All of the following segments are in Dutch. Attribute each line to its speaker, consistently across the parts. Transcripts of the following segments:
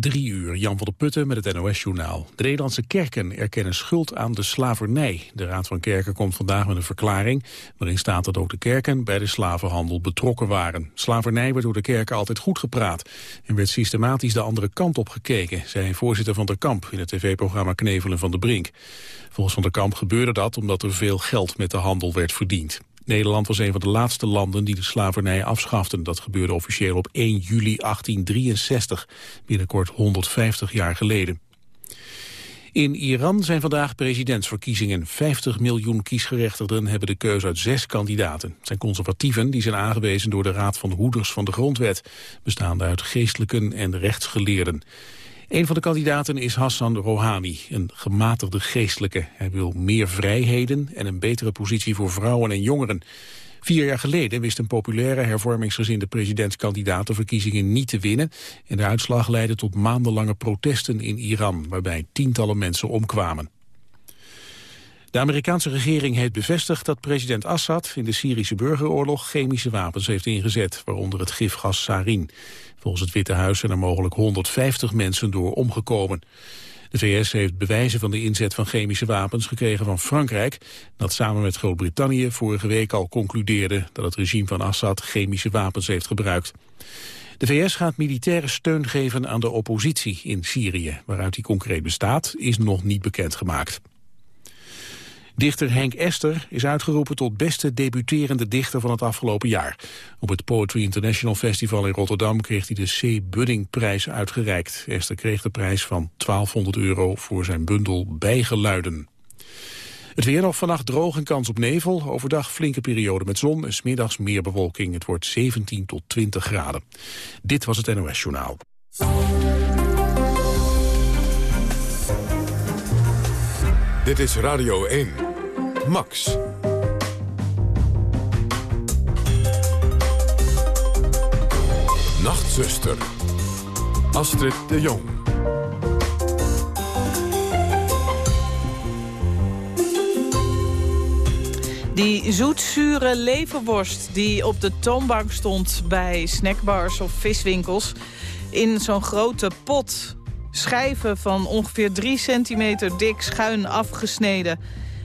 Speaker 1: Drie uur, Jan van der Putten met het NOS-journaal. De Nederlandse kerken erkennen schuld aan de slavernij. De Raad van Kerken komt vandaag met een verklaring... waarin staat dat ook de kerken bij de slavenhandel betrokken waren. Slavernij werd door de kerken altijd goed gepraat... en werd systematisch de andere kant op gekeken... zei voorzitter van der Kamp in het tv-programma Knevelen van de Brink. Volgens Van der Kamp gebeurde dat omdat er veel geld met de handel werd verdiend. Nederland was een van de laatste landen die de slavernij afschaften. Dat gebeurde officieel op 1 juli 1863, binnenkort 150 jaar geleden. In Iran zijn vandaag presidentsverkiezingen. 50 miljoen kiesgerechtigden hebben de keuze uit zes kandidaten. Het zijn conservatieven die zijn aangewezen door de Raad van Hoeders van de Grondwet, bestaande uit geestelijken en rechtsgeleerden. Een van de kandidaten is Hassan Rouhani, een gematigde geestelijke. Hij wil meer vrijheden en een betere positie voor vrouwen en jongeren. Vier jaar geleden wist een populaire hervormingsgezinde presidentskandidaat de verkiezingen niet te winnen. En de uitslag leidde tot maandenlange protesten in Iran, waarbij tientallen mensen omkwamen. De Amerikaanse regering heeft bevestigd dat president Assad in de Syrische burgeroorlog chemische wapens heeft ingezet, waaronder het gifgas sarin. Volgens het Witte Huis zijn er mogelijk 150 mensen door omgekomen. De VS heeft bewijzen van de inzet van chemische wapens gekregen van Frankrijk... dat samen met Groot-Brittannië vorige week al concludeerde... dat het regime van Assad chemische wapens heeft gebruikt. De VS gaat militaire steun geven aan de oppositie in Syrië. Waaruit die concreet bestaat, is nog niet bekendgemaakt. Dichter Henk Ester is uitgeroepen tot beste debuterende dichter van het afgelopen jaar. Op het Poetry International Festival in Rotterdam kreeg hij de C. Budding-prijs uitgereikt. Ester kreeg de prijs van 1200 euro voor zijn bundel Bijgeluiden. Het weer nog vannacht droog en kans op nevel. Overdag flinke periode met zon en smiddags meer bewolking. Het wordt 17 tot 20 graden. Dit was het NOS Journaal.
Speaker 2: Dit is Radio 1. Max. Nachtzuster. Astrid de Jong.
Speaker 3: Die zoetzure leverworst die op de toonbank stond bij snackbars of viswinkels... in zo'n grote pot schijven van ongeveer 3 centimeter dik schuin afgesneden.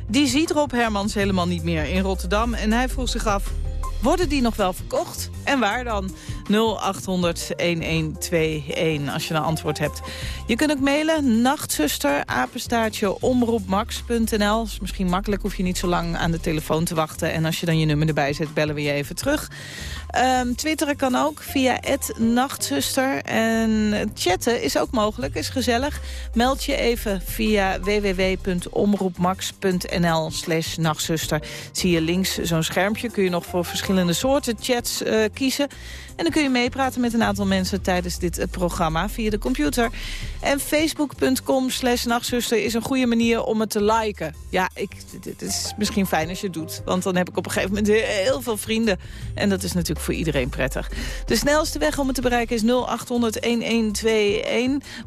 Speaker 3: Die ziet Rob Hermans helemaal niet meer in Rotterdam. En hij vroeg zich af, worden die nog wel verkocht? En waar dan? 0800-1121 als je een antwoord hebt. Je kunt ook mailen, nachtzuster, apenstaartje, omroepmax.nl. is misschien makkelijk, hoef je niet zo lang aan de telefoon te wachten. En als je dan je nummer erbij zet, bellen we je even terug. Um, twitteren kan ook via nachtzuster. En chatten is ook mogelijk, is gezellig. Meld je even via www.omroepmax.nl slash nachtzuster. Zie je links zo'n schermpje, kun je nog voor verschillende soorten chats uh, kiezen. En dan kun je meepraten met een aantal mensen tijdens dit eh, programma via de computer. En facebook.com slash nachtzuster is een goede manier om het te liken. Ja, ik, het is misschien fijn als je het doet. Want dan heb ik op een gegeven moment heel veel vrienden. En dat is natuurlijk voor iedereen prettig. De snelste weg om het te bereiken is 0800-1121.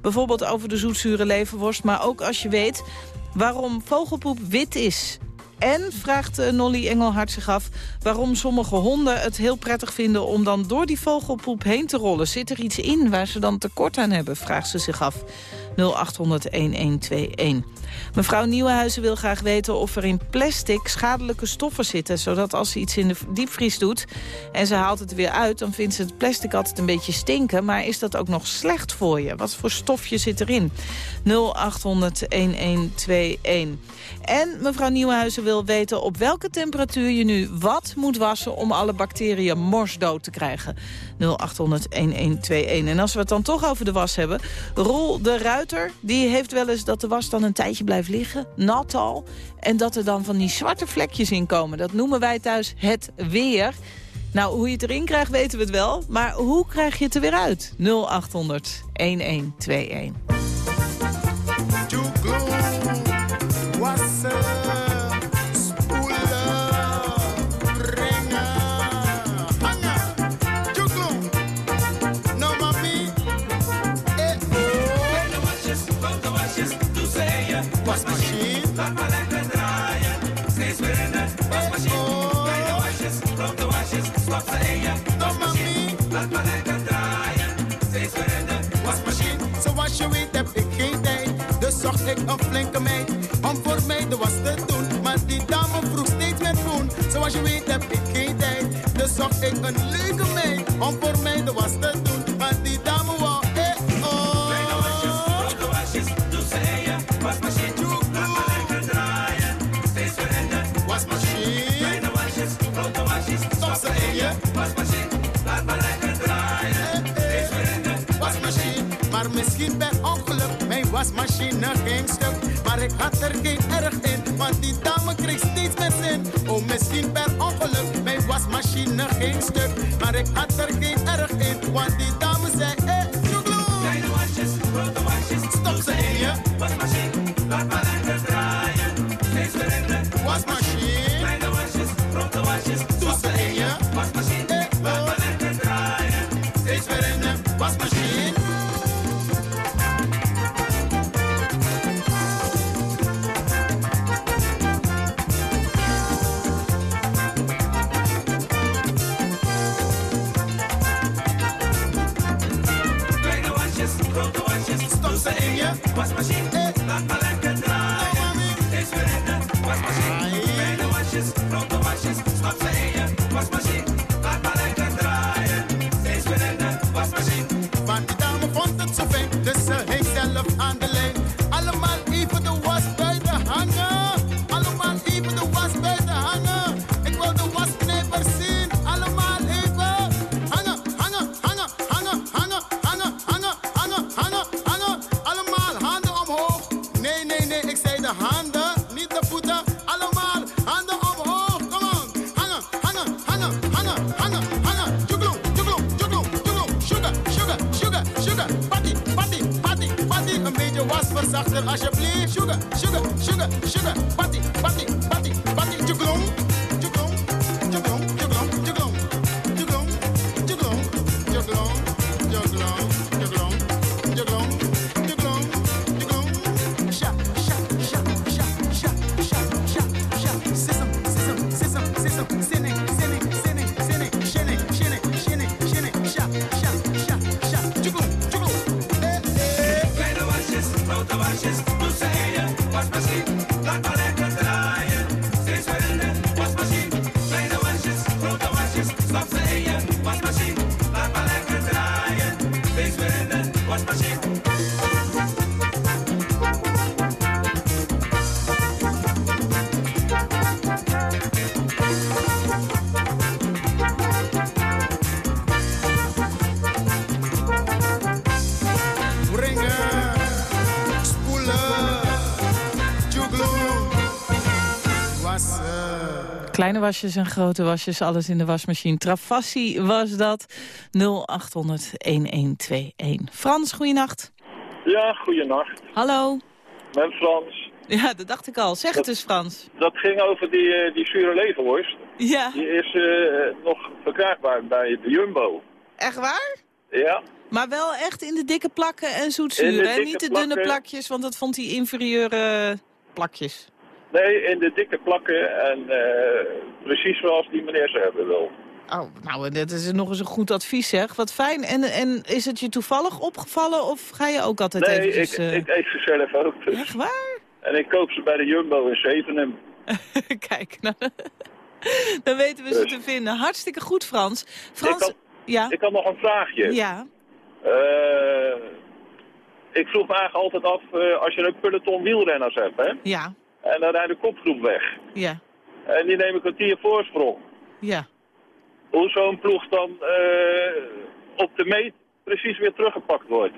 Speaker 3: Bijvoorbeeld over de zoetzure leverworst. Maar ook als je weet waarom vogelpoep wit is. En, vraagt eh, Nolly Engelhard zich af, waarom sommige honden het heel prettig vinden om dan door die vogelpoep heen te rollen. Zit er iets in waar ze dan tekort aan hebben, vraagt ze zich af. 0800-1121. Mevrouw Nieuwenhuizen wil graag weten of er in plastic schadelijke stoffen zitten... zodat als ze iets in de diepvries doet en ze haalt het weer uit... dan vindt ze het plastic altijd een beetje stinken. Maar is dat ook nog slecht voor je? Wat voor stofje zit erin? 0800-1121. En mevrouw Nieuwenhuizen wil weten op welke temperatuur je nu wat moet wassen... om alle bacteriën morsdood te krijgen. 0800-1121. En als we het dan toch over de was hebben... Rol de Die heeft wel eens dat de was dan een tijdje blijft liggen. Nat al. En dat er dan van die zwarte vlekjes in komen. Dat noemen wij thuis het weer. Nou, hoe je het erin krijgt weten we het wel. Maar hoe krijg je het er weer uit? 0800 1121.
Speaker 4: Zocht ik een flinke meid om voor mij de was te doen. Maar die dame vroeg steeds met groen. Zoals je weet heb ik geen tijd. Dus zocht ik een leuke meid om voor mij de was te doen. Maar die dame wou eh oh. Kleine wasjes, grote wasjes, doe ze in je wasmachine. Laat maar lekker draaien, steeds weer in de wasmachine. Kleine wasjes, grote wasjes, stop ze in je wasmachine. Laat maar lekker draaien, steeds weer in de wasmachine. Maar misschien per wasmachine ging stuk. Maar ik had er geen erg in, want die dame kreeg steeds meer zin. Oh, misschien per ongeluk, mijn wasmachine ging stuk. Maar ik had Kleine wasjes
Speaker 3: en grote wasjes, alles in de wasmachine. Travassi was dat. 0800-1121. Frans, goeienacht.
Speaker 5: Ja, goeienacht.
Speaker 3: Hallo.
Speaker 5: Met Frans.
Speaker 3: Ja, dat dacht ik al. Zeg het eens, Frans.
Speaker 5: Dat ging over die, eh, die zure leverworst.
Speaker 3: Ja,
Speaker 5: Die is eh, nog verkrijgbaar bij de Jumbo.
Speaker 3: echt waar?
Speaker 5: Ja,
Speaker 3: Maar wel echt in de dikke plakken en zoetzuur, hè? Niet de dunne plakjes, want dat vond hij inferieure plakjes.
Speaker 5: Nee, in de dikke plakken en eh, precies zoals die meneer ze hebben wil.
Speaker 3: Oh, nou, dat is nog eens een goed advies, zeg. Wat fijn. En, en is het je toevallig opgevallen of ga je ook altijd
Speaker 5: Nee,
Speaker 3: eventjes...
Speaker 5: ik,
Speaker 3: eh,
Speaker 5: ik eet ze zelf ook. Dus.
Speaker 3: Echt waar?
Speaker 5: En ik koop ze bij de Jumbo in Zevenum.
Speaker 3: Kijk, nou, dan weten we ze
Speaker 5: Dus.
Speaker 3: te vinden. Hartstikke goed, Frans. Frans,
Speaker 5: Ik had-
Speaker 3: ja,
Speaker 5: Ik had nog een vraagje.
Speaker 3: ja,
Speaker 5: Eh, ik vroeg me eigenlijk altijd af, eh, als je een peloton wielrenners hebt, hè,
Speaker 3: ja,
Speaker 5: en dan rijdt de kopgroep weg.
Speaker 3: ja,
Speaker 5: En die nemen een kwartier voorsprong.
Speaker 3: ja.
Speaker 5: hoe zo'n ploeg dan eh, op de meet precies weer teruggepakt wordt.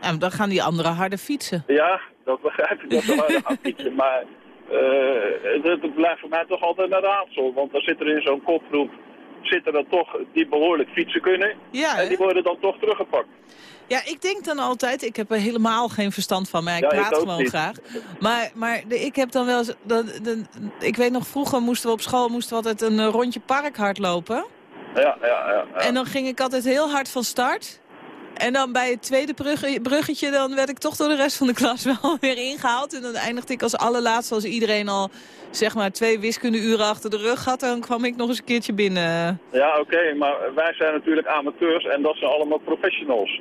Speaker 3: En dan gaan die anderen harder fietsen.
Speaker 5: Ja, dat begrijp ik dat ze harder gaan fietsen. Maar eh dat dat blijft voor mij toch altijd een raadsel. Want dan zit er in zo'n kopgroep zitten er toch die behoorlijk fietsen kunnen.
Speaker 3: Ja,
Speaker 5: en die worden dan toch teruggepakt.
Speaker 3: ja, ik denk dan altijd, ik heb er helemaal geen verstand van, maar ik
Speaker 5: Ja,
Speaker 3: praat gewoon
Speaker 5: niet.
Speaker 3: graag. Maar, maar de- ik heb dan wel eens, dat, de- ik weet nog, vroeger moesten we op school moesten we altijd een eh, rondje park hardlopen.
Speaker 5: Ja, ja, ja. ja.
Speaker 3: En dan ging ik altijd heel hard van start. En dan bij het tweede brugge- bruggetje, dan werd ik toch door de rest van de klas wel weer ingehaald. En dan eindigde ik als allerlaatste, als iedereen al zeg maar twee wiskundeuren achter de rug had. Dan kwam ik nog eens een keertje binnen.
Speaker 5: Ja, oké, maar wij zijn natuurlijk amateurs en dat zijn allemaal professionals.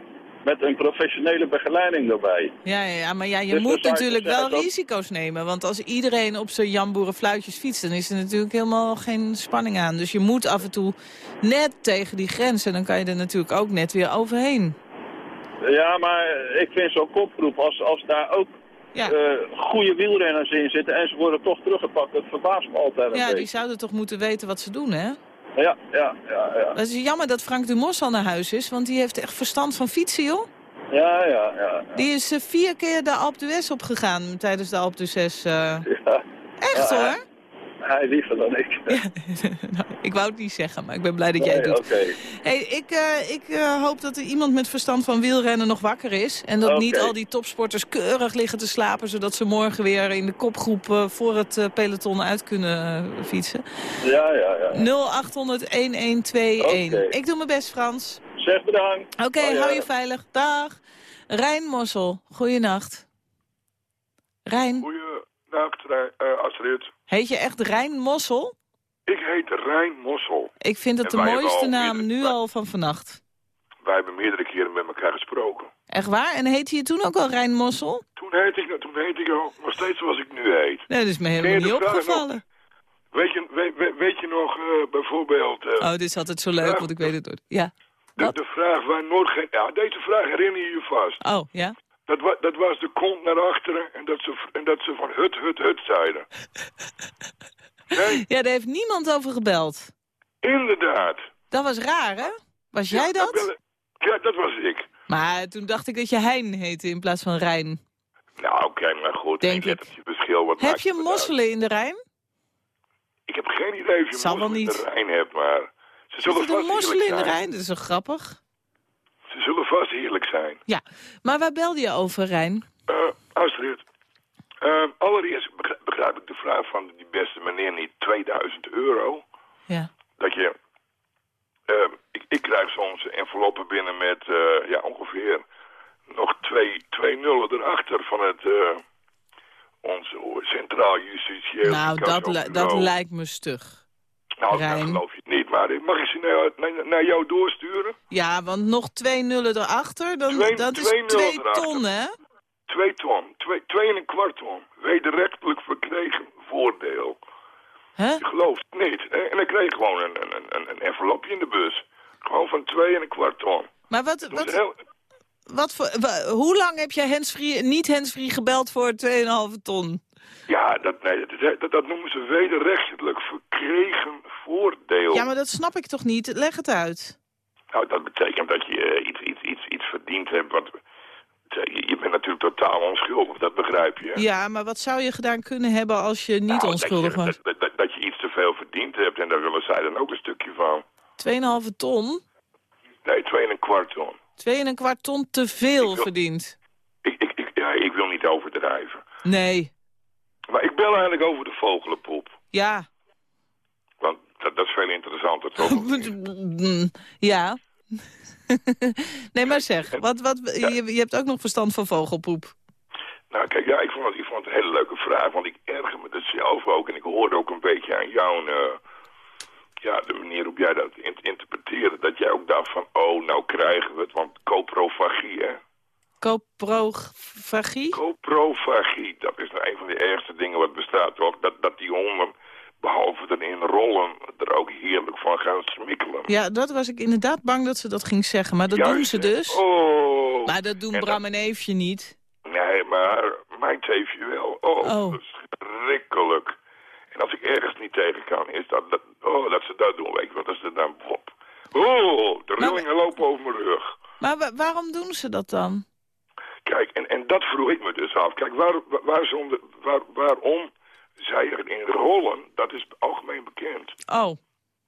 Speaker 5: Met een professionele begeleiding erbij.
Speaker 3: Ja, ja, maar ja, je
Speaker 5: Dus
Speaker 3: moet natuurlijk
Speaker 5: zeggen
Speaker 3: wel
Speaker 5: dat-
Speaker 3: risico's nemen. Want als iedereen op zijn jamboerenfluitjes fietst... dan is er natuurlijk helemaal geen spanning aan. Dus je moet af en toe net tegen die grens. En dan kan je er natuurlijk ook net weer overheen.
Speaker 5: Ja, maar ik vind zo'n kopgroep, als, als daar ook
Speaker 3: Ja,
Speaker 5: eh, goede wielrenners in zitten en ze worden toch teruggepakt, dat verbaast me altijd een
Speaker 3: ja die zouden toch moeten weten wat ze doen, hè?
Speaker 5: Ja, ja, ja, ja.
Speaker 3: Het is jammer dat Frank Dumos al naar huis is. Want die heeft echt verstand van fietsen, joh.
Speaker 5: Ja, ja, ja.
Speaker 3: Die is eh, vier keer de Alpe d'Huez opgegaan tijdens de Alpe d'Huez. eh.
Speaker 5: ja.
Speaker 3: Echt,
Speaker 5: Ja,
Speaker 3: hoor.
Speaker 5: Hij liever dan ik.
Speaker 3: Nou, ik wou het niet zeggen, maar ik ben blij dat jij het
Speaker 5: Nee,
Speaker 3: doet.
Speaker 5: Oké.
Speaker 3: Hey, ik eh, ik eh, hoop dat er iemand met verstand van wielrennen nog wakker is. En dat niet al die topsporters keurig liggen te slapen... zodat ze morgen weer in de kopgroep eh, voor het peloton uit kunnen fietsen.
Speaker 5: Ja, ja, ja.
Speaker 3: 0800-1121.
Speaker 5: Oké.
Speaker 3: Ik doe mijn best, Frans.
Speaker 5: Zeg bedankt.
Speaker 3: Oké,
Speaker 5: Oh, ja.
Speaker 3: hou je veilig. Dag. Rijn Mossel, goeienacht. Rijn,
Speaker 6: Goeienacht, Rijn- eh, Astrid.
Speaker 3: Heet je echt Rijn Mossel?
Speaker 6: Ik heet Rijn Mossel.
Speaker 3: Ik vind het
Speaker 6: En
Speaker 3: de mooiste naam
Speaker 6: meerdere-
Speaker 3: nu
Speaker 6: wij-
Speaker 3: al van vannacht.
Speaker 6: Wij hebben meerdere keren met elkaar gesproken.
Speaker 3: Echt waar? En heette je toen ook al Rijn Mossel?
Speaker 6: Toen heette ik, toen heette ik al nog steeds zoals ik nu heet.
Speaker 3: Nee, dat is me helemaal niet opgevallen.
Speaker 6: Weet je, weet, je nog eh, bijvoorbeeld eh,
Speaker 3: Oh, dit is altijd zo leuk, want ik weet het nooit. Ja.
Speaker 6: de, de vraag waar nooit geen... Ja, deze vraag herinner je je vast.
Speaker 3: Oh, ja?
Speaker 6: Dat, wa, dat was de kont naar achteren en dat ze, en dat ze van hut, hut, hut zeiden. Nee,
Speaker 3: Ja, daar heeft niemand over gebeld.
Speaker 6: inderdaad.
Speaker 3: Dat was raar, hè? Was jij dat?
Speaker 6: Ja, dat was ik.
Speaker 3: Maar toen dacht ik dat je Hein heette in plaats van Rijn.
Speaker 6: Nou, oké, maar goed.
Speaker 3: Denk
Speaker 6: ik het je verschil. Wat
Speaker 3: Heb je
Speaker 6: uit?
Speaker 3: mosselen in de Rijn?
Speaker 6: Ik heb geen idee of je
Speaker 3: Zal
Speaker 6: mosselen in de Rijn hebt, maar... Ze zullen vast
Speaker 3: mosselen in de. Rijn? Dat is zo grappig.
Speaker 6: Ze zullen vast heerlijk zijn.
Speaker 3: Ja, maar waar belde je over, Rijn?
Speaker 6: Astrid, eh, allereerst begrijp, ik de vraag van die beste meneer niet 2000 euro.
Speaker 3: Ja.
Speaker 6: Dat je... eh, ik, ik krijg soms enveloppen binnen met eh, ja, ongeveer nog twee, twee nullen erachter van het... ons Centraal Justitieel
Speaker 3: Nou, dat, li- dat lijkt me stug.
Speaker 6: Nou,
Speaker 3: Rijn.
Speaker 6: dat geloof je het niet, maar mag ik ze naar, naar, naar jou doorsturen?
Speaker 3: Ja, want nog twee nullen erachter, dan,
Speaker 6: Twee-
Speaker 3: dat is
Speaker 6: twee nullen
Speaker 3: twee
Speaker 6: erachter.
Speaker 3: ton, hè?
Speaker 6: Twee ton, twee, twee en een kwart ton. Wederrechtelijk verkregen voordeel.
Speaker 3: Hè?
Speaker 6: Je gelooft het niet. En dan kreeg je gewoon een, een, een, een envelopje in de bus. Gewoon van twee en een kwart ton.
Speaker 3: Maar wat, wat,
Speaker 6: heel,
Speaker 3: wat voor, hoe lang heb jij handsfree, niet handsfree gebeld voor 2,5 ton?
Speaker 6: Ja, dat, nee, dat, dat, noemen ze wederrechtelijk verkregen voordeel.
Speaker 3: Ja, maar dat snap ik toch niet? Leg het uit.
Speaker 6: Nou, dat betekent dat je eh, iets, iets, iets, iets verdiend hebt. Wat, je, je bent natuurlijk totaal onschuldig, dat begrijp je.
Speaker 3: Ja, maar wat zou je gedaan kunnen hebben als je niet
Speaker 6: Nou,
Speaker 3: onschuldig
Speaker 6: dat je,
Speaker 3: was?
Speaker 6: Dat, dat, dat je iets te veel verdiend hebt en daar willen zij dan ook een stukje van.
Speaker 3: 2,5 ton?
Speaker 6: Nee, twee en een kwart ton.
Speaker 3: 2,25 ton te veel
Speaker 6: Ik wil-
Speaker 3: verdiend.
Speaker 6: Ik, ik, ik, ja, ik wil niet overdrijven.
Speaker 3: Nee.
Speaker 6: Maar ik bel eigenlijk over de vogelenpoep.
Speaker 3: Ja.
Speaker 6: Want dat, dat is veel interessanter, toch?
Speaker 3: ja. nee, maar zeg, wat, wat, je, je hebt ook nog verstand van vogelpoep.
Speaker 6: nou, kijk, ja, ik vond, het, ik vond het een hele leuke vraag, want ik erger me dat zelf ook. En ik hoorde ook een beetje aan jou, eh, ja, de manier hoe jij dat in, interpreteerde. Dat jij ook dacht van, oh, nou krijgen we het, want coprofagie, hè.
Speaker 3: Coprofagie?
Speaker 6: Coprofagie, dat is nou een van de ergste dingen wat bestaat, toch? Dat, dat die honden, behalve erin rollen, er ook heerlijk van gaan smikkelen.
Speaker 3: Ja, dat was ik inderdaad bang dat ze dat ging zeggen. Maar dat
Speaker 6: Juist,
Speaker 3: doen ze dus.
Speaker 6: Oh.
Speaker 3: Maar dat doen
Speaker 6: En
Speaker 3: Bram en Eefje niet.
Speaker 6: Nee, maar mijn teefje wel. Oh,
Speaker 3: Oh.
Speaker 6: is schrikkelijk. En als ik ergens niet tegen kan, is dat, dat, oh, dat ze dat doen. Weet je wat, dat ze dan... Oh, de
Speaker 3: Maar-
Speaker 6: rillingen lopen over mijn rug.
Speaker 3: Maar wa- waarom doen ze dat dan?
Speaker 6: Kijk, en, en dat vroeg ik me dus af. Kijk, waar, waar, waar waarom zij erin rollen, dat is algemeen bekend.
Speaker 3: Oh,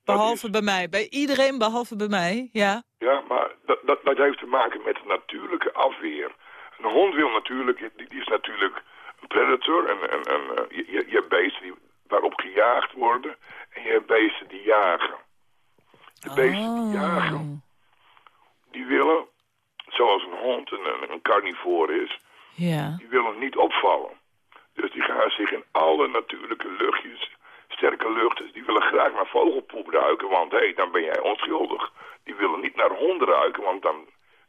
Speaker 3: behalve bij mij. Bij iedereen behalve bij mij, ja.
Speaker 6: Ja, maar dat, dat, dat heeft te maken met de natuurlijke afweer. Een hond wil natuurlijk, die, die is natuurlijk een predator. En, en, en, eh, je, je, je hebt beesten die, waarop gejaagd worden. En je hebt beesten die jagen. De beesten die jagen,
Speaker 3: Oh.
Speaker 6: die willen, zoals een hond een, een, carnivoor is,
Speaker 3: Ja.
Speaker 6: die willen niet opvallen. Dus die gaan zich in alle natuurlijke luchtjes, sterke luchten, die willen graag naar vogelpoep ruiken, want hé, dan ben jij onschuldig. Die willen niet naar honden ruiken, want dan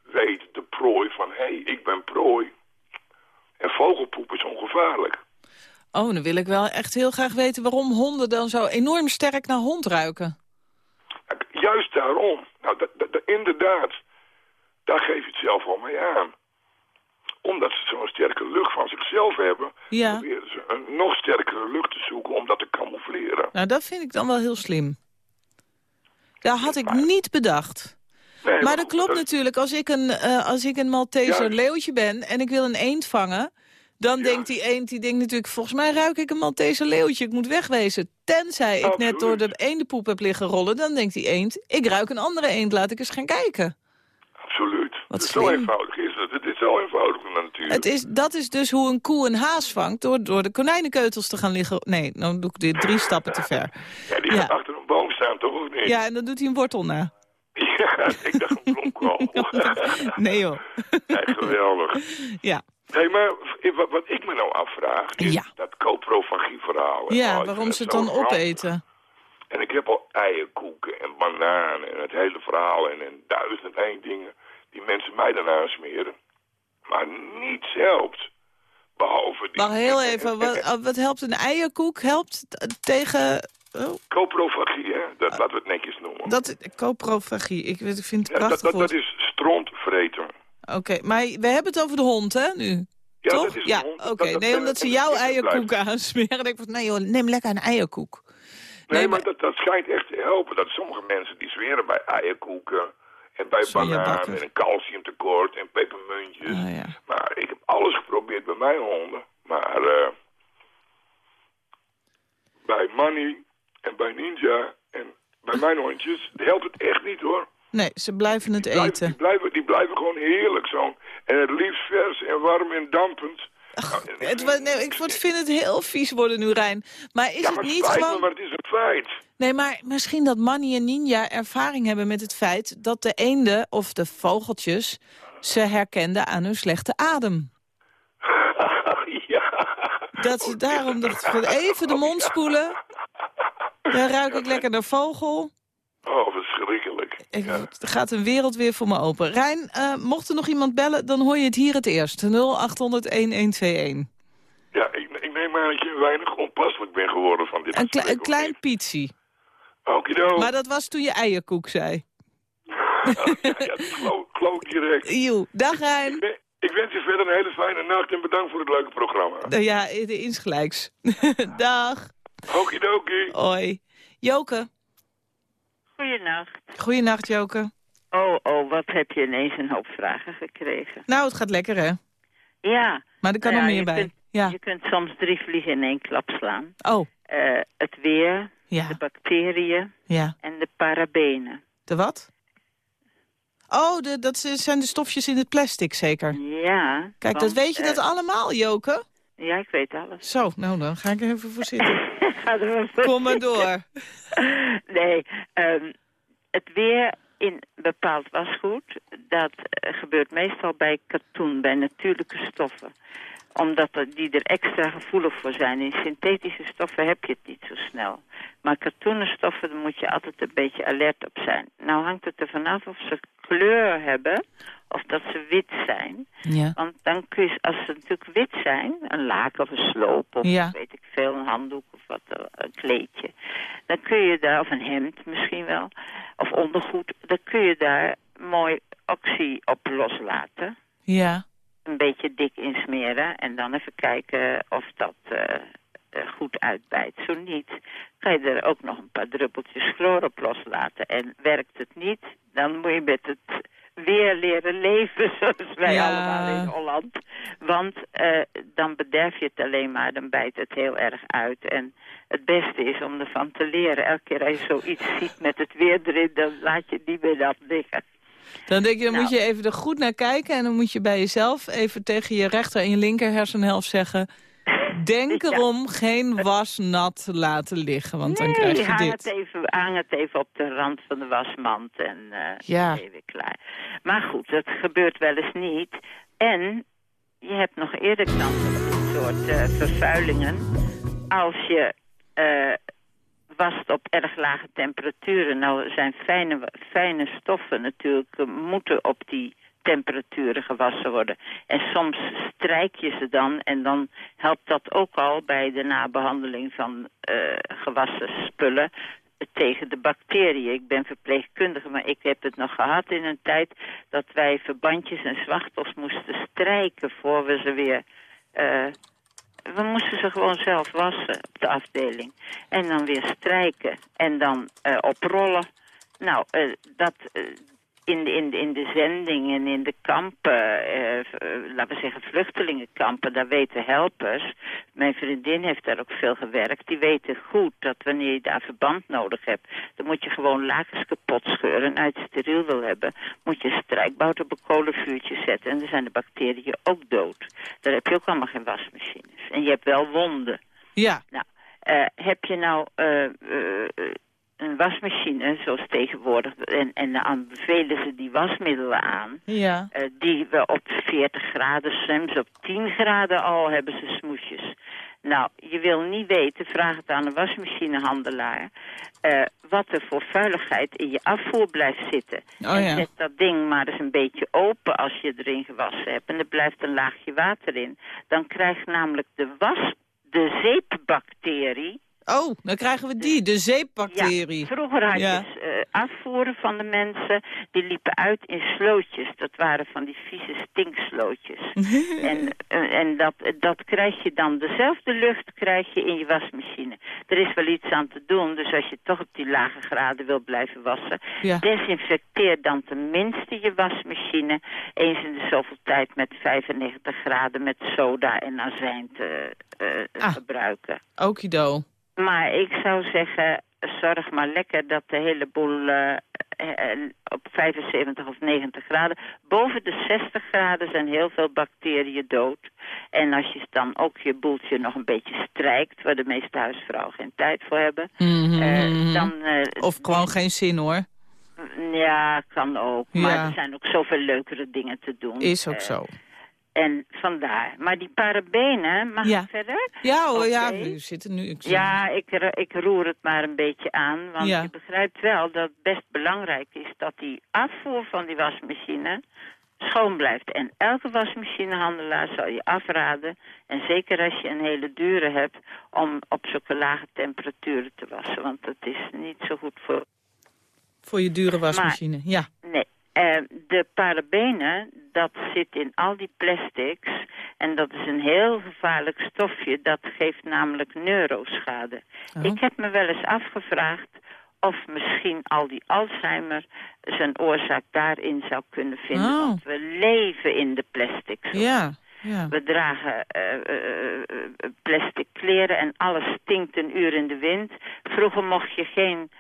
Speaker 6: weet de prooi ik ben prooi. En vogelpoep is ongevaarlijk.
Speaker 3: Oh, dan wil ik wel echt heel graag weten waarom honden dan zo enorm sterk naar hond ruiken.
Speaker 6: Juist daarom. Nou, da- da- da- inderdaad. Daar geef je het zelf al mee aan. Omdat ze zo'n sterke lucht van zichzelf hebben...
Speaker 3: Ja.
Speaker 6: proberen ze een nog sterkere lucht te zoeken om dat te camoufleren.
Speaker 3: Nou, dat vind ik dan wel heel slim. Dat had ik niet bedacht.
Speaker 6: Nee,
Speaker 3: Maar dat
Speaker 6: goed,
Speaker 3: klopt natuurlijk. Als ik een, eh, als ik een Malteser
Speaker 6: Juist.
Speaker 3: leeuwtje ben en ik wil een eend vangen... dan denkt die eend, die denkt natuurlijk... volgens mij ruik ik een Malteser leeuwtje, ik moet wegwezen. Tenzij ik net door de eendenpoep heb liggen rollen... dan denkt die eend, ik ruik een andere eend, laat ik eens gaan kijken.
Speaker 6: Absoluut.
Speaker 3: Wat
Speaker 6: Dus zo eenvoudig is het. Het is zo eenvoudig natuurlijk.
Speaker 3: Het is, dat is dus hoe een koe een haas vangt... door, door de konijnenkeutels te gaan liggen... Nee, dan doe ik dit drie stappen te ver.
Speaker 6: Ja, die
Speaker 3: Ja.
Speaker 6: gaat achter een boom staan, toch of niet?
Speaker 3: Ja, en dan doet hij een wortel na.
Speaker 6: Ja, ik dacht een bloemkool.
Speaker 3: Nee joh.
Speaker 6: nee, geweldig.
Speaker 3: Ja,
Speaker 6: Nee, maar wat, ik me nou afvraag, is
Speaker 3: Ja.
Speaker 6: dat coprofagie-verhaal. Oh,
Speaker 3: ja waarom ze het dan opeten.
Speaker 6: En ik heb al eierkoeken en bananen en het hele verhaal en, en duizend en één dingen die mensen mij daarna smeren. Maar niets helpt. Behalve die...
Speaker 3: Wacht heel even, wat, wat helpt een eierkoek? Helpt tegen... Oh,
Speaker 6: Coprofagie, hè? Dat laten we het netjes noemen.
Speaker 3: dat, coprofagie, ik vind het
Speaker 6: Ja,
Speaker 3: prachtig
Speaker 6: dat, dat is strontvreten.
Speaker 3: Oké, maar we hebben het over de hond, hè, nu?
Speaker 6: Ja,
Speaker 3: Toch?
Speaker 6: dat is
Speaker 3: ja, oké. Nee, omdat ze jouw eierkoek aansmeren. Dan denk ik van, nee joh, neem lekker een eierkoek.
Speaker 6: Nee, maar dat, dat schijnt echt te helpen. Dat sommige mensen die zweren bij eierkoeken en bij bananen en een calciumtekort en pepermuntjes.
Speaker 3: Ah, ja.
Speaker 6: Maar ik heb alles geprobeerd bij mijn honden. Maar eh, bij Money en bij Ninja en bij mijn hondjes helpt het echt niet hoor.
Speaker 3: Nee, ze blijven het
Speaker 6: Die blijven,
Speaker 3: eten.
Speaker 6: die, blijven, die blijven gewoon heerlijk zo. En het liefst vers en warm en dampend.
Speaker 3: Het, nee, ik word- vind het heel vies worden nu, Rijn. Maar is
Speaker 6: ja,
Speaker 3: het niet
Speaker 6: me,
Speaker 3: gewoon...
Speaker 6: maar het is een feit.
Speaker 3: Nee, maar misschien dat Manny en Ninja ervaring hebben met het feit... dat de eenden of de vogeltjes ze herkenden aan hun slechte adem.
Speaker 6: ja.
Speaker 3: Dat ze daarom dachten even de mond spoelen. Dan ruik ik lekker naar vogel.
Speaker 6: Oh, verschrikkelijk.
Speaker 3: Ik,
Speaker 6: Ja.
Speaker 3: Er gaat een wereld weer voor me open. Rijn, eh, mocht er nog iemand bellen, dan hoor je het hier het eerst. 0800-1121.
Speaker 6: Ja, ik, ik neem aan dat je weinig onpasselijk bent geworden van dit
Speaker 3: Een, kle- een klein pietsie.
Speaker 6: Okido.
Speaker 3: Maar dat was toen je eierkoek zei.
Speaker 6: ja, geloof, geloof ik direct.
Speaker 3: Joe, dag Rijn.
Speaker 6: Ik, ben- ik wens je verder een hele fijne nacht en bedankt voor het leuke programma.
Speaker 3: Nou ja, insgelijks. dag.
Speaker 6: Okidoki.
Speaker 3: Hoi. Joke.
Speaker 7: Goedenacht.
Speaker 3: Goeienacht, Joke.
Speaker 7: Oh, oh, wat heb je ineens een hoop vragen gekregen.
Speaker 3: Nou, het gaat lekker, hè?
Speaker 7: Ja.
Speaker 3: Maar er kan
Speaker 7: nou
Speaker 3: nog meer bij.
Speaker 7: Kunt,
Speaker 3: Ja.
Speaker 7: Je kunt soms drie vliegen in één klap slaan.
Speaker 3: Oh,
Speaker 7: Eh, het weer,
Speaker 3: ja.
Speaker 7: de bacteriën
Speaker 3: Ja.
Speaker 7: en de parabenen.
Speaker 3: De wat? Oh, de, dat zijn de stofjes in het plastic, zeker.
Speaker 7: Ja.
Speaker 3: Kijk, dat weet je
Speaker 7: eh,
Speaker 3: dat allemaal, Joke?
Speaker 7: Ja, ik weet alles.
Speaker 3: Zo, nou, dan ga ik er even voor zitten. Kom maar door.
Speaker 7: Nee, ehm, het weer in bepaald wasgoed, dat eh, gebeurt meestal bij katoen, bij natuurlijke stoffen. Omdat er- die er extra gevoelig voor zijn. In synthetische stoffen heb je het niet zo snel. Maar katoenen stoffen, daar moet je altijd een beetje alert op zijn. Nou hangt het er vanaf of ze kleur hebben of dat ze wit zijn.
Speaker 3: Ja.
Speaker 7: Want dan kun je, als ze natuurlijk wit zijn, een laken of een sloop of
Speaker 3: Ja.
Speaker 7: weet ik veel, een handdoek of wat, eh, een kleedje. Dan kun je daar, of een hemd misschien wel, of ondergoed, dan kun je daar mooi oxy op loslaten.
Speaker 3: Ja.
Speaker 7: Een beetje dik insmeren en dan even kijken of dat eh, eh, goed uitbijt. Zo niet, ga je er ook nog een paar druppeltjes chloor op loslaten. En werkt het niet, dan moet je met het weer leren leven, zoals wij
Speaker 3: Ja.
Speaker 7: allemaal in Holland. Want eh, dan bederf je het alleen maar, dan bijt het heel erg uit. En het beste is om ervan te leren. Elke keer als je zoiets ziet met het weer erin, dan laat je niet meer dat liggen.
Speaker 3: Dan denk je, dan
Speaker 7: Nou.
Speaker 3: moet je even er goed naar kijken... en dan moet je bij jezelf even tegen je rechter en je linker hersenhelft zeggen... Denk
Speaker 7: Ja.
Speaker 3: erom geen was nat te laten liggen, want dan krijg je
Speaker 7: hang
Speaker 3: dit.
Speaker 7: Het even, hang het even op de rand van de wasmand en eh
Speaker 3: Ja.
Speaker 7: dan ben je weer klaar. Maar goed, dat gebeurt wel eens niet. En je hebt nog eerder kans op dit soort eh, vervuilingen. Als je eh, wast op erg lage temperaturen. Nou zijn fijne, fijne stoffen natuurlijk, eh, moeten op die temperaturen gewassen worden. En soms strijk je ze dan en dan helpt dat ook al bij de nabehandeling van eh, gewassen spullen tegen de bacteriën. Ik ben verpleegkundige, maar ik heb het nog gehad in een tijd dat wij verbandjes en zwachtels moesten strijken voor we ze weer... eh, we moesten ze gewoon zelf wassen op de afdeling. En dan weer strijken en dan eh, oprollen. Nou, eh, dat, in, de, in, de, in de zendingen, in de kampen, eh, eh, laten we zeggen vluchtelingenkampen, daar weten helpers. Mijn vriendin heeft daar ook veel gewerkt. Die weten goed dat wanneer je daar verband nodig hebt, dan moet je gewoon lakens kapot scheuren en uit steriel wil hebben, moet je strijkbout op een kolenvuurtje zetten en dan zijn de bacteriën ook dood. Daar heb je ook allemaal geen wasmachines. En je hebt wel wonden.
Speaker 3: Ja,
Speaker 7: Nou, eh, heb je nou een wasmachine, zoals tegenwoordig, en, en dan bevelen ze die wasmiddelen aan,
Speaker 3: ja.
Speaker 7: eh, die we op 40 graden, soms op 10 graden al hebben ze smoesjes. Nou, je wil niet weten, vraag het aan een wasmachinehandelaar, eh, wat er voor vuiligheid in je afvoer blijft zitten.
Speaker 3: Oh
Speaker 7: en
Speaker 3: ja.
Speaker 7: zet dat ding maar eens een beetje open als je erin gewassen hebt en er blijft een laagje water in. Dan krijgt namelijk de was, de zeepbacterie,
Speaker 3: Oh, dan krijgen we die, de zeepbacterie.
Speaker 7: ja, vroeger had
Speaker 3: Ja.
Speaker 7: je eh, afvoeren van de mensen, die liepen uit in slootjes. Dat waren van die vieze stinkslootjes. en eh, en dat, dat krijg je dan, dezelfde lucht krijg je in je wasmachine. Er is wel iets aan te doen, dus als je toch op die lage graden wil blijven wassen...
Speaker 3: Ja.
Speaker 7: desinfecteer dan tenminste je wasmachine eens in de zoveel tijd met 95 graden met soda en azijn te eh,
Speaker 3: Ah.
Speaker 7: gebruiken.
Speaker 3: Okido.
Speaker 7: Maar ik zou zeggen, zorg maar lekker dat de hele boel eh, eh, op 75 of 90 graden... Boven de 60 graden zijn heel veel bacteriën dood. En als je dan ook je boeltje nog een beetje strijkt... waar de meeste huisvrouwen geen tijd voor hebben...
Speaker 3: Mhm.
Speaker 7: dan...
Speaker 3: Of gewoon geen zin hoor.
Speaker 7: Ja, kan ook.
Speaker 3: Ja.
Speaker 7: Maar er zijn ook zoveel leukere dingen te doen.
Speaker 3: Is ook zo.
Speaker 7: En vandaar. Maar die parabenen, mag
Speaker 3: Ja.
Speaker 7: ik verder?
Speaker 3: Ja ja,
Speaker 7: oké.
Speaker 3: we zitten nu... Ik
Speaker 7: Ja, ik, ik roer het maar een beetje aan. Want
Speaker 3: Ja.
Speaker 7: je begrijpt wel dat het best belangrijk is dat die afvoer van die wasmachine schoon blijft. En elke wasmachinehandelaar zal je afraden, en zeker als je een hele dure hebt, om op zulke lage temperaturen te wassen. Want dat is niet zo goed voor...
Speaker 3: Voor je dure wasmachine, ja.
Speaker 7: Nee. Eh, de parabenen, dat zit in al die plastics. En dat is een heel gevaarlijk stofje. Dat geeft namelijk neuroschade.
Speaker 3: Oh.
Speaker 7: Ik heb me wel eens afgevraagd of misschien al die Alzheimer zijn oorzaak daarin zou kunnen vinden.
Speaker 3: Oh.
Speaker 7: Want we leven in de plastics.
Speaker 3: Ja, ja.
Speaker 7: We dragen eh, eh, plastic kleren en alles stinkt een uur in de wind. Vroeger mocht je geen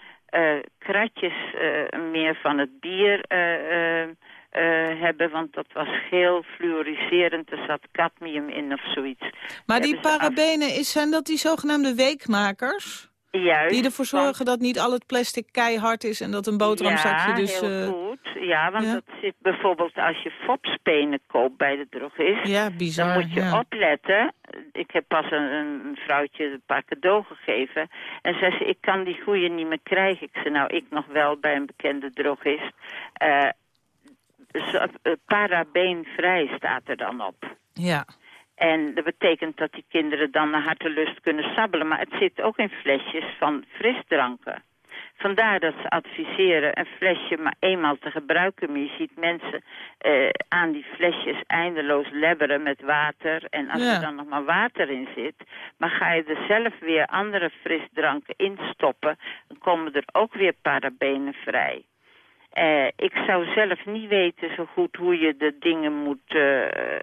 Speaker 7: kratjes eh, meer van het bier eh, eh, eh, hebben, want dat was geel, fluoriserend, er zat cadmium in of zoiets.
Speaker 3: Maar die parabenen, is, zijn dat die zogenaamde weekmakers?
Speaker 7: Juist.
Speaker 3: Die ervoor zorgen dat niet al het plastic keihard is en dat een boterhamzakje
Speaker 7: ja,
Speaker 3: dus...
Speaker 7: heel
Speaker 3: eh,
Speaker 7: goed. Ja, want
Speaker 3: ja.
Speaker 7: dat zit bijvoorbeeld als je fopspenen koopt bij de drogist.
Speaker 3: Ja, bizar.
Speaker 7: Dan moet je
Speaker 3: ja.
Speaker 7: opletten. Ik heb pas een, een vrouwtje een paar cadeau gegeven. En zei ze, ik kan die goeie niet meer krijgen. Ik zei, nou, ik nog wel bij een bekende drogist. Eh zo- eh, parabeenvrij staat er dan op.
Speaker 3: Ja.
Speaker 7: En dat betekent dat die kinderen dan naar hartelust kunnen sabbelen. Maar het zit ook in flesjes van frisdranken. Vandaar dat ze adviseren een flesje maar eenmaal te gebruiken. Maar je ziet mensen eh, aan die flesjes eindeloos lebberen met water. En als
Speaker 3: Ja.
Speaker 7: er dan nog maar water in zit... maar ga je er zelf weer andere frisdranken in stoppen... dan komen er ook weer parabenen vrij. Eh, ik zou zelf niet weten zo goed hoe je de dingen moet eh, eh,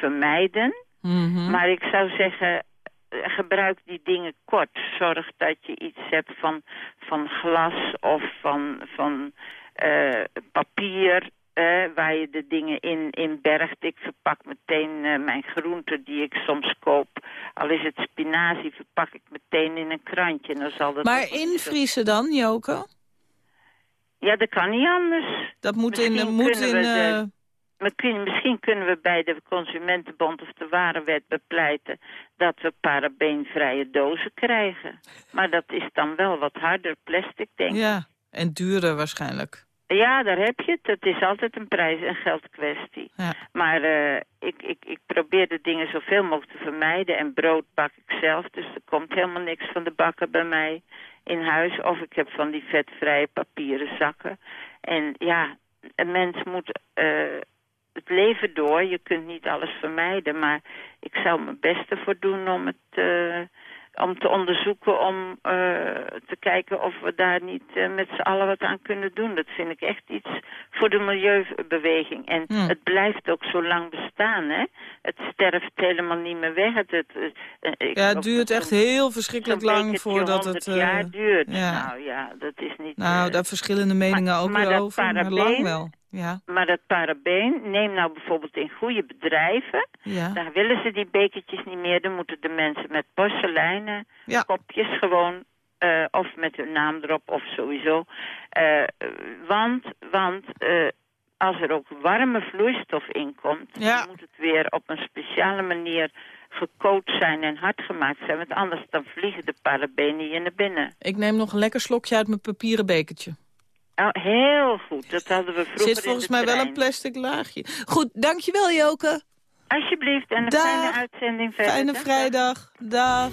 Speaker 7: vermijden.
Speaker 3: Mhm.
Speaker 7: Maar ik zou zeggen, eh, gebruik die dingen kort. Zorg dat je iets hebt van, van glas of van, van eh, papier... waar je de dingen in, in bergt. Ik verpak meteen eh, mijn groenten die ik soms koop. Al is het spinazie, verpak ik meteen in een krantje. Dan zal dat
Speaker 3: Maar invriezen dan, Joke?
Speaker 7: Ja, dat kan niet anders.
Speaker 3: Dat moet in...
Speaker 7: Misschien
Speaker 3: Moet in
Speaker 7: de-
Speaker 3: eh,
Speaker 7: Maar kun- misschien kunnen we bij de Consumentenbond of de Warenwet bepleiten dat we parabeenvrije dozen krijgen. Maar dat is dan wel wat harder plastic, denk ik.
Speaker 3: ja, en duurder waarschijnlijk.
Speaker 7: Ja, daar heb je het. Het is altijd een prijs- en geldkwestie.
Speaker 3: Ja.
Speaker 7: Maar eh, ik, ik, ik probeer de dingen zoveel mogelijk te vermijden. En brood bak ik zelf, dus er komt helemaal niks van de bakker bij mij in huis. Of ik heb van die vetvrije papieren zakken. En ja, een mens moet eh, het leven door. Je kunt niet alles vermijden. Maar ik zou mijn best ervoor doen om het... eh, om te onderzoeken, om eh, te kijken of we daar niet eh, met z'n allen wat aan kunnen doen. Dat vind ik echt iets voor de milieubeweging. En het blijft ook zo lang bestaan, hè. Het sterft helemaal niet meer weg. Het, het,
Speaker 3: Ja, het duurt echt heel verschrikkelijk lang voordat
Speaker 7: 100
Speaker 3: het... eh,
Speaker 7: jaar duurt.
Speaker 3: ja.
Speaker 7: Nou ja, dat is niet...
Speaker 3: nou, daar verschillende meningen
Speaker 7: maar-
Speaker 3: ook
Speaker 7: maar
Speaker 3: weer over, maar lang wel. Ja,
Speaker 7: Maar dat parabeen, neem nou bijvoorbeeld in goede bedrijven...
Speaker 3: ja.
Speaker 7: Daar willen ze die bekertjes niet meer. Dan moeten de mensen met porseleinen
Speaker 3: Ja.
Speaker 7: kopjes gewoon... eh, of met hun naam erop of sowieso. Eh, want want eh, als er ook warme vloeistof in komt...
Speaker 3: Ja.
Speaker 7: dan moet het weer op een speciale manier gecoacht zijn en hard gemaakt zijn. Want anders dan vliegen de parabenen hier naar binnen.
Speaker 3: Ik neem nog een lekker slokje uit mijn papieren bekertje.
Speaker 7: Oh, heel goed, dat hadden we vroeger
Speaker 3: Zit volgens mij wel een plastic laagje. Goed, dankjewel Joke.
Speaker 7: Alsjeblieft, en een
Speaker 3: Dag.
Speaker 7: fijne uitzending verder.
Speaker 3: Fijne
Speaker 7: Dag,
Speaker 3: vrijdag. Dag.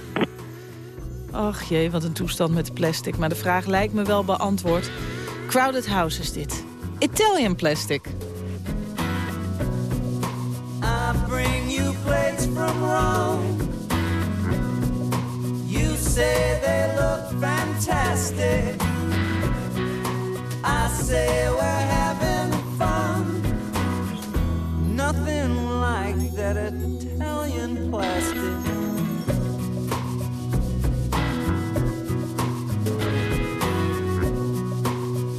Speaker 3: Ach jee, wat een toestand met plastic. Maar de vraag lijkt me wel beantwoord. Crowded House is dit. Italian plastic.
Speaker 8: I bring you plates from Rome. You say they look fantastic. I say we're having fun. Nothing like that Italian plastic.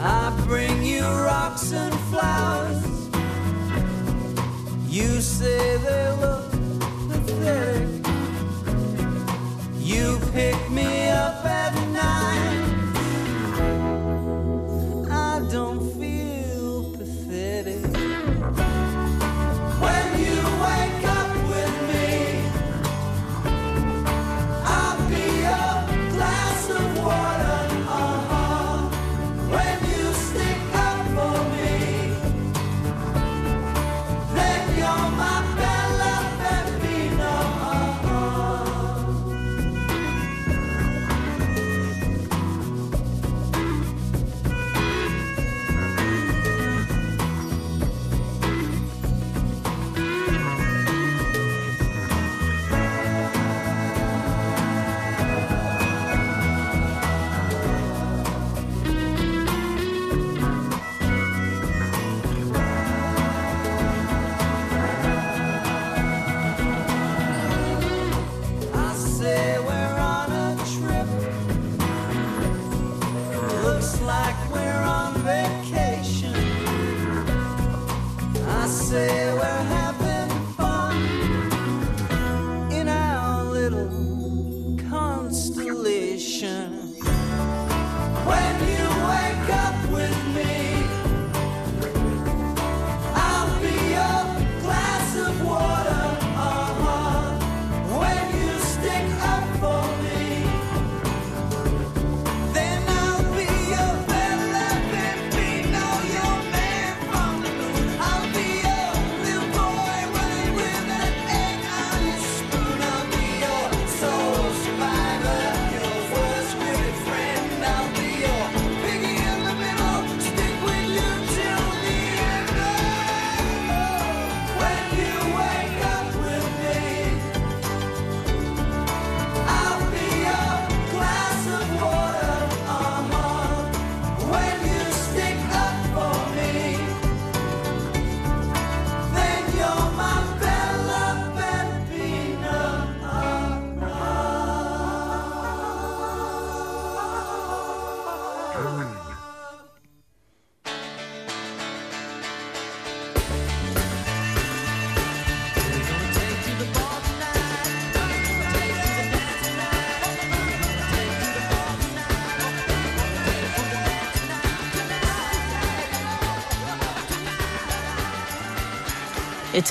Speaker 8: I bring you rocks and flowers. You say they look pathetic. You pick me up at night. Like we're on vacation. I say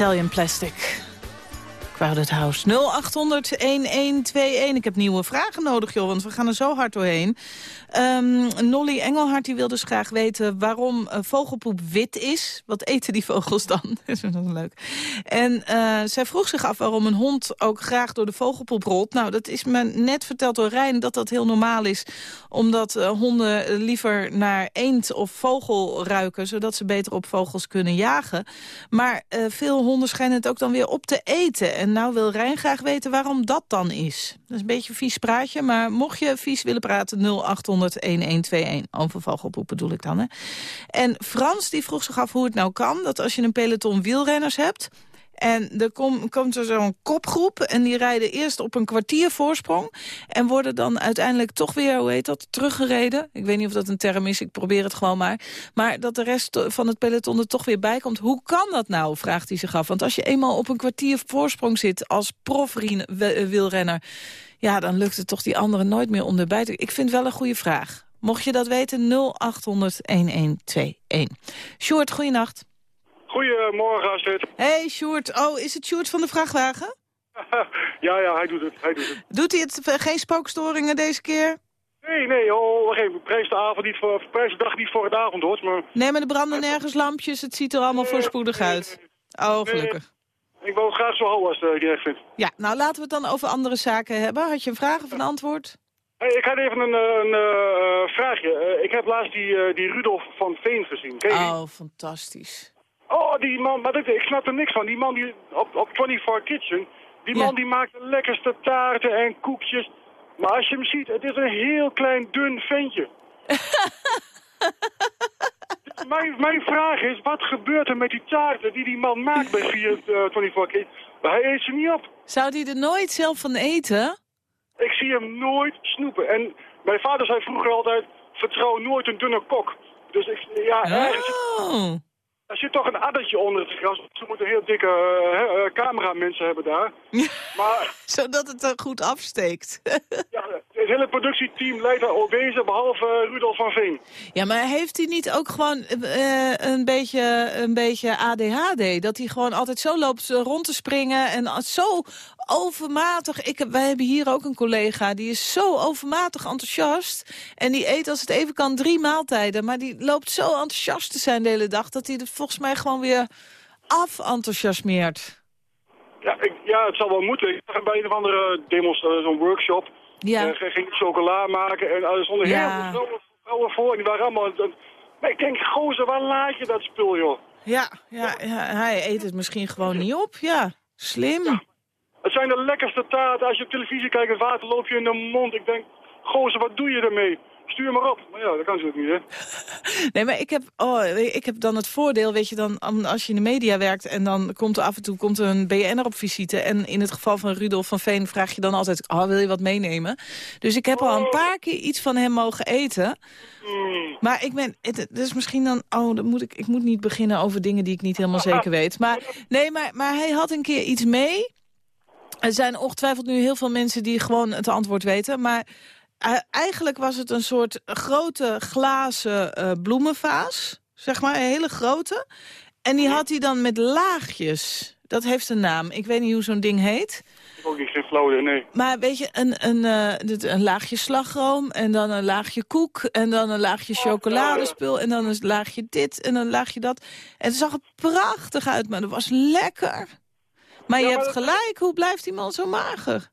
Speaker 3: Italian plastic. Crowded House. 0800-1121. Ik heb nieuwe vragen nodig, joh, want we gaan er zo hard doorheen. Ehm, Nolly Engelhard die wil dus graag weten waarom eh, vogelpoep wit is. Wat eten die vogels dan? dat is leuk. En eh, zij vroeg zich af waarom een hond ook graag door de vogelpoep rolt. Nou, dat is me net verteld door Rijn dat dat heel normaal is. Omdat eh, honden liever naar eend of vogel ruiken... zodat ze beter op vogels kunnen jagen. Maar veel honden schijnen het ook dan weer op te eten. En nou wil Rijn graag weten waarom dat dan is. Dat is een beetje vies praatje, maar mocht je vies willen praten... 0800-1121. Over vogelpoep bedoel ik dan, hè. En Frans die vroeg zich af hoe het nou kan... dat als je een peloton wielrenners hebt... En er kom, komt er zo'n kopgroep en die rijden eerst op een kwartier voorsprong... en worden dan uiteindelijk toch weer, hoe heet dat, teruggereden. Ik weet niet of dat een term is, ik probeer het gewoon maar. Maar dat de rest van het peloton er toch weer bij komt. Hoe kan dat nou, vraagt hij zich af. Want als je eenmaal op een kwartier voorsprong zit als profwielrenner... ja, dan lukt het toch die anderen nooit meer om erbij te... Ik vind het wel een goede vraag. Mocht je dat weten, 0800-1121. Sjoerd, goeienacht.
Speaker 9: Goedemorgen, Astrid.
Speaker 3: Hey Sjoerd. Oh, is het Sjoerd van de vrachtwagen?
Speaker 9: ja, ja, hij doet het. Hij doet het.
Speaker 3: Doet hij het, eh, geen spookstoringen deze keer?
Speaker 9: Nee, nee, oh, wacht even. Prijs de, avond niet voor, prijs de dag niet voor het avond, hoor. Maar...
Speaker 3: Nee, maar er branden nergens lampjes. Het ziet er allemaal voorspoedig uit. Oh, gelukkig.
Speaker 9: Ik het graag zo houden als uh, je echt vindt.
Speaker 3: Ja, nou laten we het dan over andere zaken hebben. Had je een vraag of een antwoord?
Speaker 9: Hey, ik had even een, eh, een uh, vraagje. Uh, ik heb laatst die, die Rudolf van Veen gezien. Ken je die?
Speaker 3: Oh, fantastisch.
Speaker 9: Oh, die man, maar ik, ik snap er niks van. Die man die op, op 24 Kitchen, die
Speaker 3: Ja.
Speaker 9: man die maakt de lekkerste taarten en koekjes. Maar als je hem ziet, het is een heel klein, dun ventje. Mijn, mijn vraag is, wat gebeurt er met die taarten die die man maakt bij 4, eh, 24 Kitchen? Maar hij eet ze niet op.
Speaker 3: Zou die er nooit zelf van eten?
Speaker 9: Ik zie hem nooit snoepen. En mijn vader zei vroeger altijd, vertrouw nooit een dunne kok. Dus ik, ja, ergens
Speaker 3: Oh.
Speaker 9: Er zit toch een addertje onder het gras. Ze moeten heel dikke eh, eh, cameramensen hebben daar. Maar
Speaker 3: Zodat het er goed afsteekt.
Speaker 9: ja, het hele productieteam leidt daar wezen, behalve eh, Rudolf van Veen.
Speaker 3: ja, maar heeft hij niet ook gewoon eh, een, beetje, een beetje ADHD? Dat hij gewoon altijd zo loopt eh, rond te springen en zo overmatig... Ik heb, wij hebben hier ook een collega, die is zo overmatig enthousiast. En die eet als het even kan drie maaltijden. Maar die loopt zo enthousiast te zijn de hele dag... dat hij er volgens mij gewoon weer af enthousiasmeert.
Speaker 9: Ja, ik, ja, het zal wel moeten. Ik bij een of andere demos, eh, zo'n workshop.
Speaker 3: Ja.
Speaker 9: Eh, ging chocola maken en er stonden
Speaker 3: Ja.
Speaker 9: heel vrouwen, voor. En die waren allemaal... eh, maar ik denk, gozer, waar laat je dat spul, joh?
Speaker 3: Ja, ja, ja, hij eet het misschien gewoon niet op. Ja, slim.
Speaker 9: Het zijn de lekkerste taarten. Als je op televisie kijkt, het water loopt je in de mond. Ik denk, gozer, wat doe je ermee? Stuur maar op. Maar ja, dat kan ze ook niet, hè?
Speaker 3: Nee, maar ik heb, oh, ik heb dan het voordeel, weet je, dan als je in de media werkt... en dan komt er af en toe komt er een BN'er op visite... en in het geval van Rudolf van Veen vraag je dan altijd... oh, wil je wat meenemen? Dus ik heb al een paar keer iets van hem mogen eten. Maar ik ben, het, is misschien dan... oh, dan moet ik, ik moet niet beginnen over dingen die ik niet helemaal zeker weet. Maar nee, maar, maar hij had een keer iets mee... Er zijn ongetwijfeld nu heel veel mensen die gewoon het antwoord weten. Maar eh, eigenlijk was het een soort grote glazen eh, bloemenvaas. Zeg maar, een hele grote. En die had hij dan met laagjes. Dat heeft een naam. Ik weet niet hoe zo'n ding heet.
Speaker 9: Ook niet geen flauw nee.
Speaker 3: Maar weet je, een, een, eh, een laagje slagroom en dan een laagje koek... en dan een laagje chocoladespul en dan een laagje dit en een laagje dat. En het zag er prachtig uit, maar dat was lekker. Maar je
Speaker 9: Ja, maar
Speaker 3: hebt gelijk, hoe blijft die man zo mager?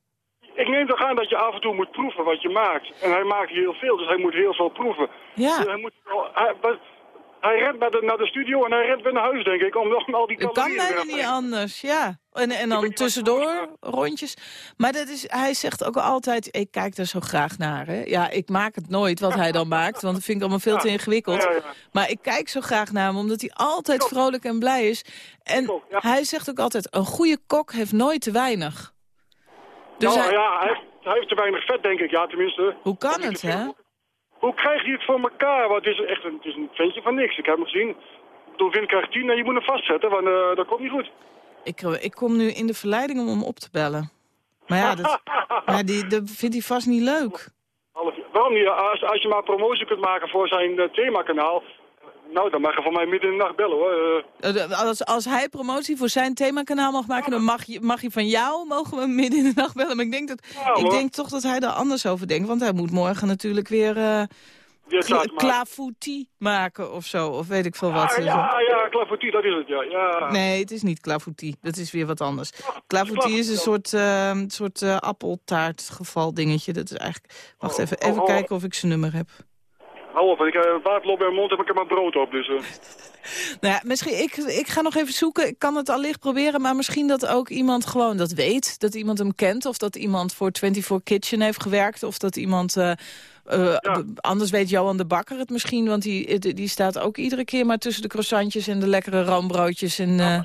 Speaker 9: Ik neem toch aan dat je af en toe moet proeven wat je maakt. En hij maakt heel veel, dus hij moet heel veel proeven.
Speaker 3: Ja.
Speaker 9: Dus hij, moet, hij, hij- rent naar de, naar de studio en hij rent weer naar huis, denk ik, om, om al die
Speaker 3: kan bijna niet anders, ja. En, en dan tussendoor
Speaker 9: je
Speaker 3: rondjes. Maar dat is, hij zegt ook altijd, ik kijk daar zo graag naar. Hè. Ja, ik maak het nooit wat hij dan maakt, want dat vind ik allemaal veel te ingewikkeld.
Speaker 9: Ja, ja.
Speaker 3: Maar ik kijk zo graag naar hem, omdat hij altijd vrolijk en blij is. En hij zegt ook altijd, een goede kok heeft nooit te weinig. Dus
Speaker 9: nou
Speaker 3: hij-
Speaker 9: ja, hij heeft, hij heeft te weinig vet, denk ik. Ja, tenminste.
Speaker 3: hoe kan het,
Speaker 9: veel. Hoe krijg je het voor elkaar? Want het is echt een, het is een ventje van niks. Ik heb hem gezien. Bedoel, Win krijgt 10 en je moet hem vastzetten, want eh, dat komt niet goed.
Speaker 3: Ik, eh, ik kom nu in de verleiding om hem op te bellen. Maar ja, dat, maar die, dat vindt hij vast niet leuk.
Speaker 9: Waarom niet? Als, als je maar promotie kunt maken voor zijn eh, themakanaal. Nou, dan mag je van mij midden in de nacht bellen hoor. Eh,
Speaker 3: Als, als hij promotie voor zijn themakanaal mag maken, dan mag je, mag je van jou, mogen we midden in de nacht bellen. Maar ik denk, dat,
Speaker 9: Ja,
Speaker 3: ik denk toch dat hij er anders over denkt. Want hij moet morgen natuurlijk weer
Speaker 9: te maken.
Speaker 3: of zo. Of weet ik veel wat.
Speaker 9: Ah, ja, ja, klavertie, dat is het, ja. ja.
Speaker 3: Nee, het is niet clafoutie. Dat is weer wat anders. Clafoutie
Speaker 9: clafoutie
Speaker 3: is een soort, eh, soort appeltaartgeval dingetje. Dat is eigenlijk... Wacht
Speaker 9: Oh,
Speaker 3: even,
Speaker 9: oh,
Speaker 3: even
Speaker 9: oh.
Speaker 3: kijken of ik zijn nummer heb.
Speaker 9: Hou op, ik heb uh, waterloop in mijn mond en ik heb mijn brood op, dus... eh.
Speaker 3: Nou ja, misschien, ik, ik ga nog even zoeken. Ik kan het allicht proberen, maar misschien dat ook iemand gewoon dat weet. Dat iemand hem kent, of dat iemand voor 24 Kitchen heeft gewerkt. Of dat iemand... eh, eh,
Speaker 9: Ja.
Speaker 3: Anders weet Johan de Bakker het misschien, want die, die staat ook iedere keer maar tussen de croissantjes en de lekkere rambroodjes. En, eh,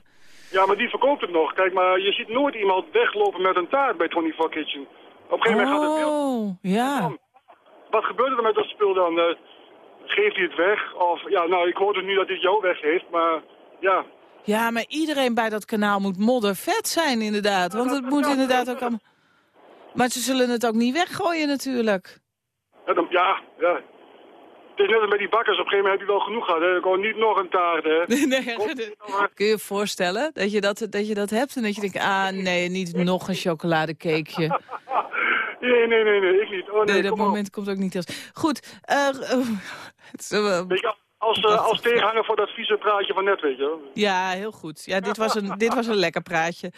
Speaker 9: Ja, maar die verkoopt het nog. Kijk, maar je ziet nooit iemand weglopen met een taart bij 24 Kitchen. Op een gegeven moment gaat het beeld...
Speaker 3: oh, ja.
Speaker 9: Wat gebeurt er met dat spul dan? Eh, geeft hij het weg? Of, ja, nou, ik hoor dus nu dat hij het jou weggeeft, maar ja...
Speaker 3: Ja, maar iedereen bij dat kanaal moet moddervet zijn inderdaad. Want het moet inderdaad ook allemaal... Maar ze zullen het ook niet weggooien natuurlijk.
Speaker 9: Ja, dan, ja, ja. Het is net als met die bakkers. Op een gegeven moment heb je wel genoeg gehad. Hè. Gewoon niet nog een taart, hè.
Speaker 3: Nee, kun je je voorstellen dat je dat, dat je dat hebt en dat je denkt, ah nee, niet nog een chocoladecakeje.
Speaker 9: Nee, nee, nee, nee, ik niet. Oh, nee,
Speaker 3: Nee, dat
Speaker 9: op.
Speaker 3: moment komt ook niet als... Goed, eh, eh, het is,
Speaker 9: Weet je, als, eh, als tegenhanger voor dat vieze praatje van net, weet je
Speaker 3: ja, heel goed. Ja, dit was een, dit was een lekker praatje.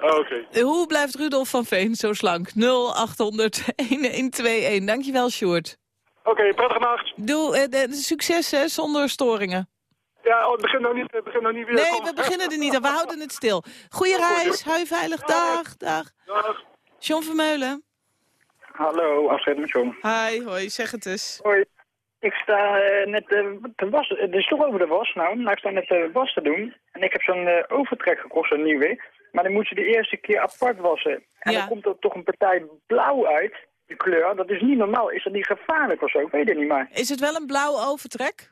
Speaker 9: Ah, Oké.
Speaker 3: Eh, Hoe blijft Rudolf van Veen zo slank? 0800 1121. Dankjewel, Sjoerd.
Speaker 9: Oké, prettige nacht.
Speaker 3: Doe, de- succes hè, zonder storingen.
Speaker 9: Ja, oh, het begint nou niet, het begint nou niet weer.
Speaker 3: Nee, we beginnen er niet aan. We houden het stil. Goeie reis, hou je veilig. Dag, dag.
Speaker 9: Dag.
Speaker 3: John Vermeulen.
Speaker 10: Hallo, afscheid met John.
Speaker 3: Hi, hoi, zeg het eens.
Speaker 10: Hoi. Ik sta eh, net eh, te wassen, het is toch over de was nou, nou ik sta net de was te doen. En ik heb zo'n eh, overtrek gekocht, zo'n nieuwe. Maar dan moet je de eerste keer apart wassen. En
Speaker 3: Ja.
Speaker 10: dan komt er toch een partij blauw uit, die kleur. Dat is niet normaal. Is dat niet gevaarlijk of zo? Ik weet het niet maar.
Speaker 3: Is het wel een blauw overtrek?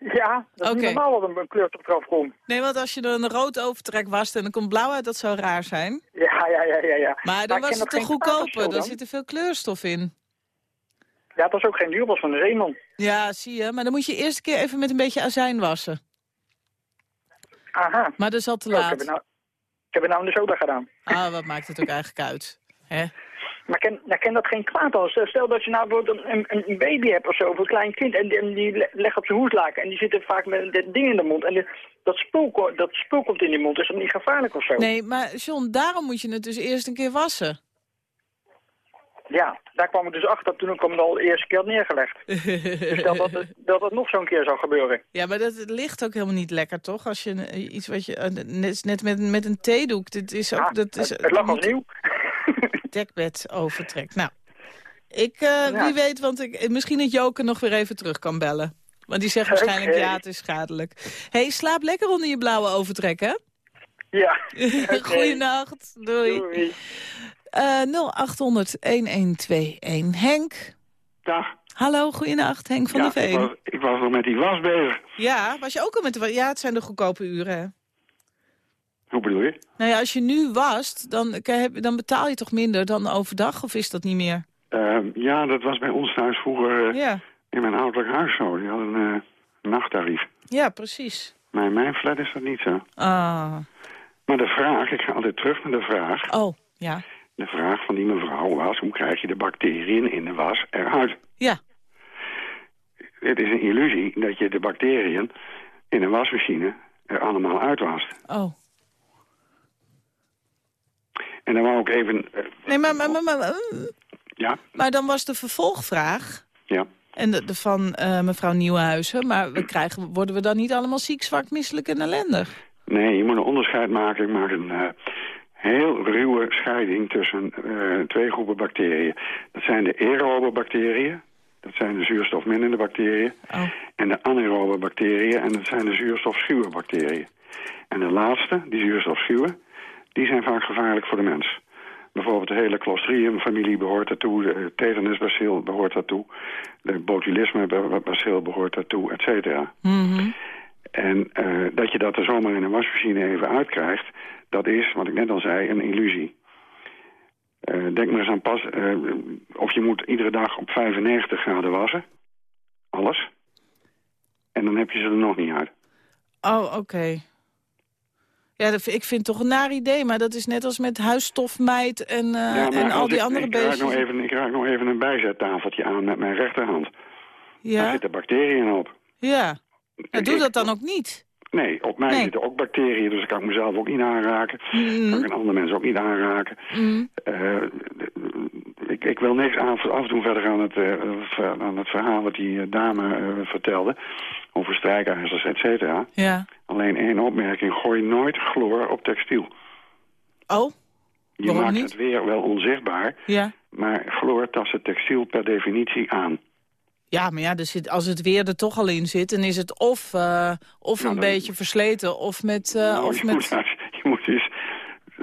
Speaker 10: Ja, dat is niet normaal dat een kleur toch eraf komt.
Speaker 3: Nee, want als je er een rood overtrek wast en er komt blauw uit, dat zou raar zijn.
Speaker 10: Ja, ja, ja, ja. ja.
Speaker 3: Maar dan was het
Speaker 10: dat
Speaker 3: te goedkoper.
Speaker 10: dan.
Speaker 3: zit er veel kleurstof in.
Speaker 10: Ja, het was ook geen duur, het was van de Zeeman.
Speaker 3: Ja, zie je. Maar dan moet je eerst een keer even met een beetje azijn wassen.
Speaker 10: Aha.
Speaker 3: Maar dat is al te
Speaker 10: Oh, ik, heb het
Speaker 3: laat.
Speaker 10: nou, ik heb het nou in de soda gedaan.
Speaker 3: Ah, wat maakt het ook eigenlijk uit? Hè?
Speaker 10: Maar ken, nou, ken dat geen kwaad als. Stel- Stel dat je nou bijvoorbeeld een, baby hebt of zo, of een klein kind, en die, en die le- legt op zijn hoeslaken en die zitten vaak met dit ding in de mond. En de- dat, spul, dat spul komt in die mond, is dat niet gevaarlijk of zo?
Speaker 3: Nee, maar John, daarom moet je het dus eerst een keer wassen.
Speaker 10: Ja, daar kwam ik dus achter toen ik hem al de eerste keer had neergelegd. Dus stel dat het, dat het nog zo'n keer zou gebeuren.
Speaker 3: Ja, maar dat het ligt ook helemaal niet lekker, toch? Als je iets wat je... eh, Net, net met, met een theedoek. Dit is ook...
Speaker 10: Ja,
Speaker 3: dat is,
Speaker 10: het, het lag nieuw.
Speaker 3: Dekbed overtrekt. Nou, ik, eh,
Speaker 10: Ja.
Speaker 3: wie weet, want ik, misschien dat Joke nog weer even terug kan bellen. Want die zegt waarschijnlijk, ja, het is schadelijk. hey, slaap lekker onder je blauwe overtrek, hè?
Speaker 10: Ja.
Speaker 3: Goeienacht, doei.
Speaker 10: Doei.
Speaker 3: Eh 0800-1121. Henk,
Speaker 11: Dag.
Speaker 3: hallo, goeienacht, Henk van
Speaker 11: ja,
Speaker 3: der
Speaker 11: ik
Speaker 3: Veen.
Speaker 11: was, ik was nog met die was bezig.
Speaker 3: Ja, was je ook al met de... Ja, het zijn de goedkope uren, hè?
Speaker 11: Hoe bedoel je?
Speaker 3: Nou ja, als je nu wast, dan, dan betaal je toch minder dan overdag, of is dat niet meer?
Speaker 11: Ehm, ja, dat was bij ons thuis vroeger eh,
Speaker 3: Ja,
Speaker 11: in mijn ouderlijk huis zo. Die hadden een eh, nachttarief.
Speaker 3: ja precies.
Speaker 11: Maar in mijn flat is dat niet zo.
Speaker 3: Ah,
Speaker 11: Maar de vraag, ik ga altijd terug naar de vraag.
Speaker 3: oh, ja.
Speaker 11: De vraag van die mevrouw was, hoe krijg je de bacteriën in de was eruit?
Speaker 3: Ja,
Speaker 11: Het is een illusie dat je de bacteriën in een wasmachine er allemaal uitwast.
Speaker 3: oh.
Speaker 11: En dan wou ik even... eh,
Speaker 3: Nee, maar, maar, maar, maar,
Speaker 11: ja,
Speaker 3: maar dan was de vervolgvraag...
Speaker 11: ja.
Speaker 3: En de, de van eh, mevrouw Nieuwenhuizen, maar we krijgen, worden we dan niet allemaal ziek, zwak, misselijk en ellendig?
Speaker 11: Nee, je moet een onderscheid maken. Ik maak een eh, heel ruwe scheiding tussen twee groepen bacteriën. Dat zijn de aerobe bacteriën. Dat zijn de zuurstofminnende bacteriën.
Speaker 3: Oh.
Speaker 11: En de anaerobe bacteriën. En dat zijn de zuurstofschuwe bacteriën. En de laatste, die zuurstofschuwe, die zijn vaak gevaarlijk voor de mens. Bijvoorbeeld de hele Clostridium-familie behoort daartoe. De tetanusbacil behoort daartoe. De botulisme-bacil behoort daartoe, et cetera.
Speaker 3: Mhm.
Speaker 11: En eh, dat je dat er zomaar in een wasmachine even uitkrijgt... dat is, wat ik net al zei, een illusie. Eh, denk maar eens aan pas... eh, of je moet iedere dag op 95 graden wassen. Alles. En dan heb je ze er nog niet uit.
Speaker 3: Oh, oké. Ja, dat, ik vind het toch een naar idee, maar dat is net als met huisstofmijt en, eh,
Speaker 11: ja,
Speaker 3: en al die
Speaker 11: ik,
Speaker 3: andere
Speaker 11: ik raak,
Speaker 3: beestjes.
Speaker 11: nou even, ik raak nog even een bijzettafeltje aan met mijn rechterhand. Daar
Speaker 3: Ja,
Speaker 11: zitten bacteriën op.
Speaker 3: ja. Nou, doe
Speaker 11: Ik-
Speaker 3: dat dan ook niet.
Speaker 11: Nee, op mij
Speaker 3: Nee.
Speaker 11: zitten ook bacteriën, dus dat kan ik mezelf ook niet aanraken.
Speaker 3: Mhm.
Speaker 11: kan ik een ander mens ook niet aanraken.
Speaker 3: Mm.
Speaker 11: Eh, ik, ik wil niks afdoen verder aan het, eh, aan het verhaal wat die eh, dame vertelde. Over strijkijzers, et cetera.
Speaker 3: Ja.
Speaker 11: Alleen één opmerking. Gooi nooit chloor op textiel.
Speaker 3: Oh,
Speaker 11: Je maakt
Speaker 3: niet?
Speaker 11: het weer wel onzichtbaar.
Speaker 3: ja.
Speaker 11: Maar chloor tast het textiel per definitie aan.
Speaker 3: Ja, maar ja, zit, als het weer er toch al in zit... dan is het of, eh, of
Speaker 11: Nou,
Speaker 3: een beetje versleten of met... eh,
Speaker 11: Nou,
Speaker 3: of
Speaker 11: je,
Speaker 3: met...
Speaker 11: moet, je moet eens...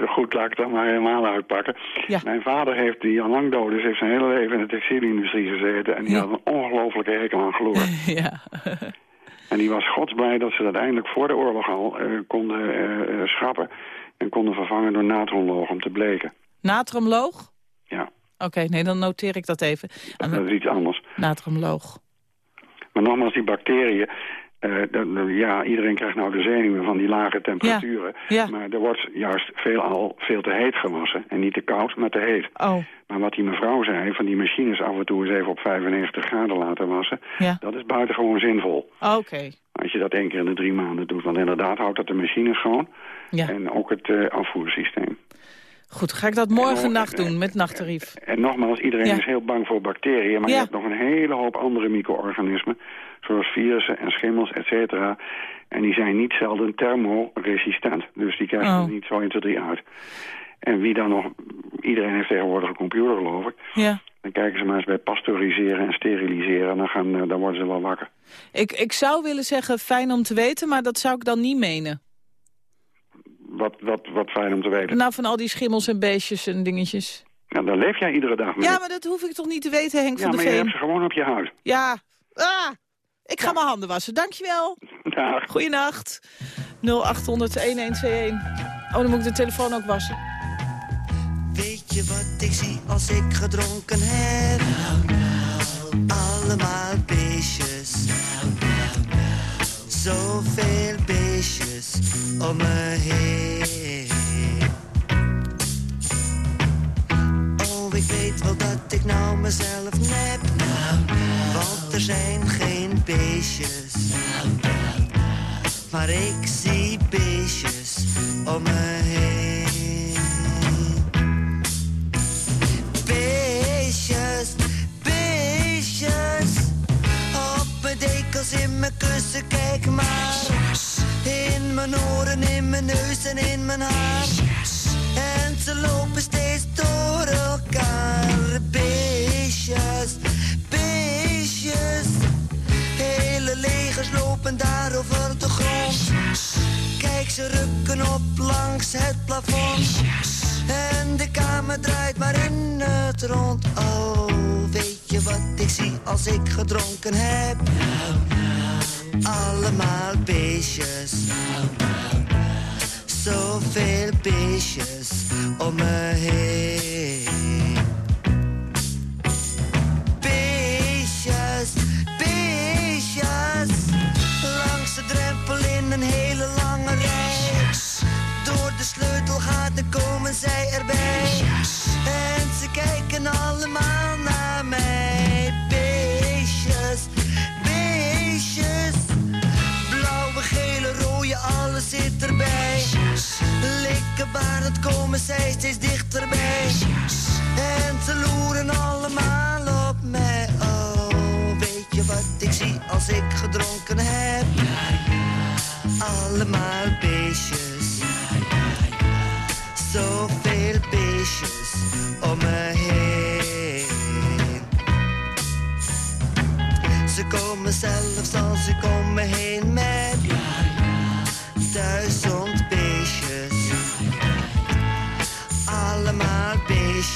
Speaker 11: Goed, laat ik dan maar helemaal uitpakken.
Speaker 3: Ja.
Speaker 11: Mijn vader heeft, die al lang dood is, heeft zijn hele leven in de textielindustrie gezeten. En die
Speaker 3: Ja.
Speaker 11: had een ongelofelijke hekel aan chloor.
Speaker 3: ja.
Speaker 11: En die was godsblij dat ze dat eindelijk voor de oorlog al eh, konden schrappen. En konden vervangen door natronloog om te bleken.
Speaker 3: Natriumloog?
Speaker 11: Ja,
Speaker 3: Oké, nee, dan noteer ik dat even. En
Speaker 11: dat is iets anders.
Speaker 3: Natriumloog.
Speaker 11: Maar nogmaals, die bacteriën... eh, ja, iedereen krijgt nou de zenuwen van die lage temperaturen.
Speaker 3: ja.
Speaker 11: Maar er wordt juist veelal veel te heet gewassen. En niet te koud, maar te heet.
Speaker 3: Oh,
Speaker 11: Maar wat die mevrouw zei, van die machines af en toe eens even op 95 graden laten wassen...
Speaker 3: ja.
Speaker 11: dat is buitengewoon zinvol.
Speaker 3: Oké.
Speaker 11: Als je dat één keer in de drie maanden doet. Want inderdaad houdt dat de machine schoon.
Speaker 3: Ja.
Speaker 11: En ook het eh, afvoersysteem.
Speaker 3: Goed, ga ik dat morgen
Speaker 11: En,
Speaker 3: nacht doen met nachttarief.
Speaker 11: En nogmaals, iedereen
Speaker 3: Ja.
Speaker 11: is heel bang voor bacteriën... maar
Speaker 3: Ja.
Speaker 11: je hebt nog een hele hoop andere micro-organismen... zoals virussen en schimmels, et cetera. En die zijn niet zelden thermoresistent. Dus die krijgen
Speaker 3: Oh.
Speaker 11: er niet zo 1, 2, 3 uit. En wie dan nog... Iedereen heeft tegenwoordig een computer, geloof ik.
Speaker 3: Ja.
Speaker 11: Dan kijken ze maar eens bij pasteuriseren en steriliseren... en dan, gaan, eh, dan worden ze wel wakker.
Speaker 3: Ik, ik zou willen zeggen fijn om te weten, maar dat zou ik dan niet menen.
Speaker 11: Wat, wat, wat fijn om te weten.
Speaker 3: Nou, van al die schimmels en beestjes en dingetjes.
Speaker 11: Nou, daar leef jij iedere dag mee.
Speaker 3: Ja, maar dat hoef ik toch niet te weten, Henk
Speaker 11: Ja,
Speaker 3: van
Speaker 11: maar
Speaker 3: der
Speaker 11: je
Speaker 3: Veen?
Speaker 11: hebt ze gewoon op je huid.
Speaker 3: Ja. Ah, ik ga mijn handen wassen. Dankjewel.
Speaker 11: Dag.
Speaker 3: Goeienacht. 0800-1121. Oh, dan moet ik de telefoon ook wassen.
Speaker 12: Weet je wat ik zie als ik gedronken heb? Allemaal beestjes. Zoveel om me heen. Oh, ik weet wel dat ik nou mezelf nep. Want er zijn geen beestjes. Maar ik zie beestjes om me heen. Beestjes, beestjes. Op mijn dekels, in mijn kussen, kijk maar. In mijn oren, in mijn neus en in mijn haar. En ze lopen steeds door elkaar. Beestjes, beestjes. Hele legers lopen daar over de grond. Kijk, ze rukken op langs het plafond. En de kamer draait maar in het rond. Oh, weet je wat ik zie als ik gedronken heb? Allemaal beestjes. Zoveel beestjes om me heen. Beestjes, beestjes. Langs de drempel in een hele lange rij. Door de sleutelgaten komen zij erbij. Likkebarend komen zij steeds dichterbij. En ze loeren allemaal op mij. Oh, weet je wat ik zie als ik gedronken heb? Allemaal beestjes. Zoveel beestjes om me heen. Ze komen zelfs als om me heen met duizend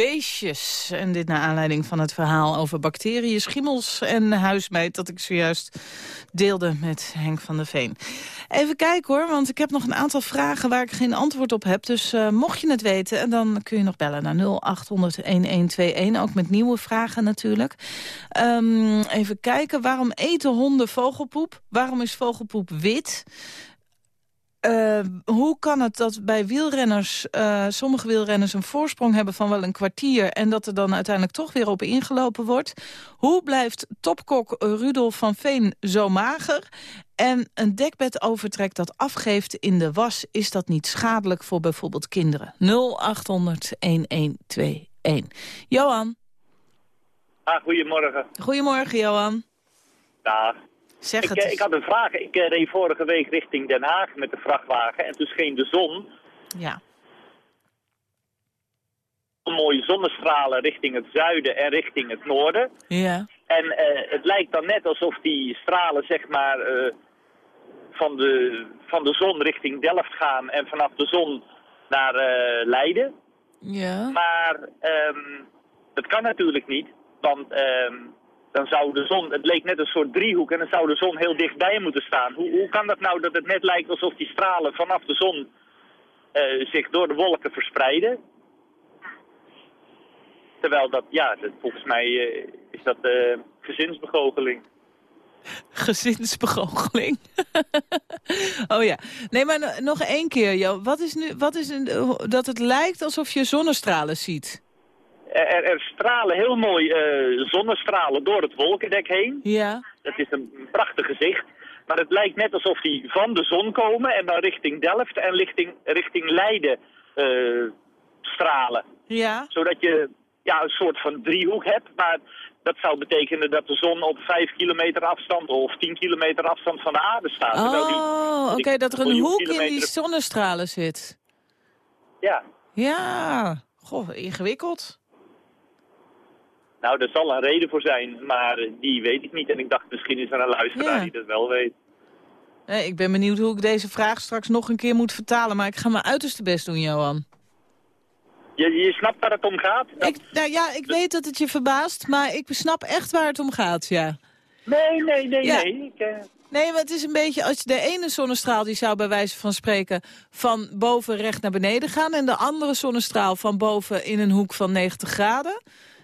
Speaker 12: beestjes.
Speaker 3: En dit naar aanleiding van het verhaal over bacteriën, schimmels en huismeid... dat ik zojuist deelde met Henk van der Veen. Even kijken hoor, want ik heb nog een aantal vragen waar ik geen antwoord op heb. Dus uh, mocht je het weten, en dan kun je nog bellen naar 0800-1121. Ook met nieuwe vragen natuurlijk. Um, even kijken, waarom eten honden vogelpoep? Waarom is vogelpoep wit? Uh, hoe kan het dat bij wielrenners, uh, sommige wielrenners een voorsprong hebben van wel een kwartier en dat er dan uiteindelijk toch weer op ingelopen wordt? Hoe blijft topkok Rudolf van Veen zo mager? En een dekbed overtrek dat afgeeft in de was, is dat niet schadelijk voor bijvoorbeeld kinderen? 0800 1121. Johan.
Speaker 13: Ah, goedemorgen.
Speaker 3: Goedemorgen, Johan.
Speaker 13: Dag.
Speaker 3: Zeg
Speaker 13: ik,
Speaker 3: het
Speaker 13: eh,
Speaker 3: eens.
Speaker 13: ik had een vraag. Ik eh, reed vorige week richting Den Haag met de vrachtwagen en toen scheen de zon.
Speaker 3: Ja.
Speaker 13: Mooie zonnestralen richting het zuiden en richting het noorden.
Speaker 3: Ja.
Speaker 13: En eh, het lijkt dan net alsof die stralen zeg maar eh, van, de, van de zon richting Delft gaan en vanaf de zon naar eh, Leiden.
Speaker 3: Ja.
Speaker 13: Maar ehm, dat kan natuurlijk niet, want ehm, dan zou de zon, het leek net een soort driehoek en dan zou de zon heel dichtbij moeten staan. Hoe, hoe kan dat nou dat het net lijkt alsof die stralen vanaf de zon eh, zich door de wolken verspreiden? Terwijl dat, ja, dat, volgens mij eh, is dat eh, gezinsbegoocheling.
Speaker 3: Gezinsbegoocheling. oh ja. Nee, maar no- nog één keer, Jo. Wat is nu, wat is een, dat het lijkt alsof je zonnestralen ziet?
Speaker 13: Er, er stralen heel mooi eh, zonnestralen door het wolkendek heen.
Speaker 3: Ja.
Speaker 13: Dat is een prachtig gezicht. Maar het lijkt net alsof die van de zon komen en dan richting Delft en richting, richting Leiden eh, stralen.
Speaker 3: Ja.
Speaker 13: Zodat je ja, een soort van driehoek hebt. Maar dat zou betekenen dat de zon op 5 kilometer afstand of 10 kilometer afstand van de aarde staat.
Speaker 3: Oh, oké, dat er een hoek in die zonnestralen zit.
Speaker 13: Ja,
Speaker 3: Ja. Goh, ingewikkeld.
Speaker 13: Nou, daar zal een reden voor zijn, maar die weet ik niet. En ik dacht, misschien is er een luisteraar
Speaker 3: Ja.
Speaker 13: die dat wel weet.
Speaker 3: Ik ben benieuwd hoe ik deze vraag straks nog een keer moet vertalen. Maar ik ga mijn uiterste best doen, Johan.
Speaker 13: Je, je snapt waar het om gaat? Dat-
Speaker 3: Ik, nou ja, ik weet dat het je verbaast, maar ik snap echt waar het om gaat, ja.
Speaker 13: Nee, nee, nee,
Speaker 3: Ja.
Speaker 13: nee. Ik, eh,
Speaker 3: Nee, maar het is een beetje, als de ene zonnestraal die zou bij wijze van spreken van boven recht naar beneden gaan... en de andere zonnestraal van boven in een hoek van 90 graden...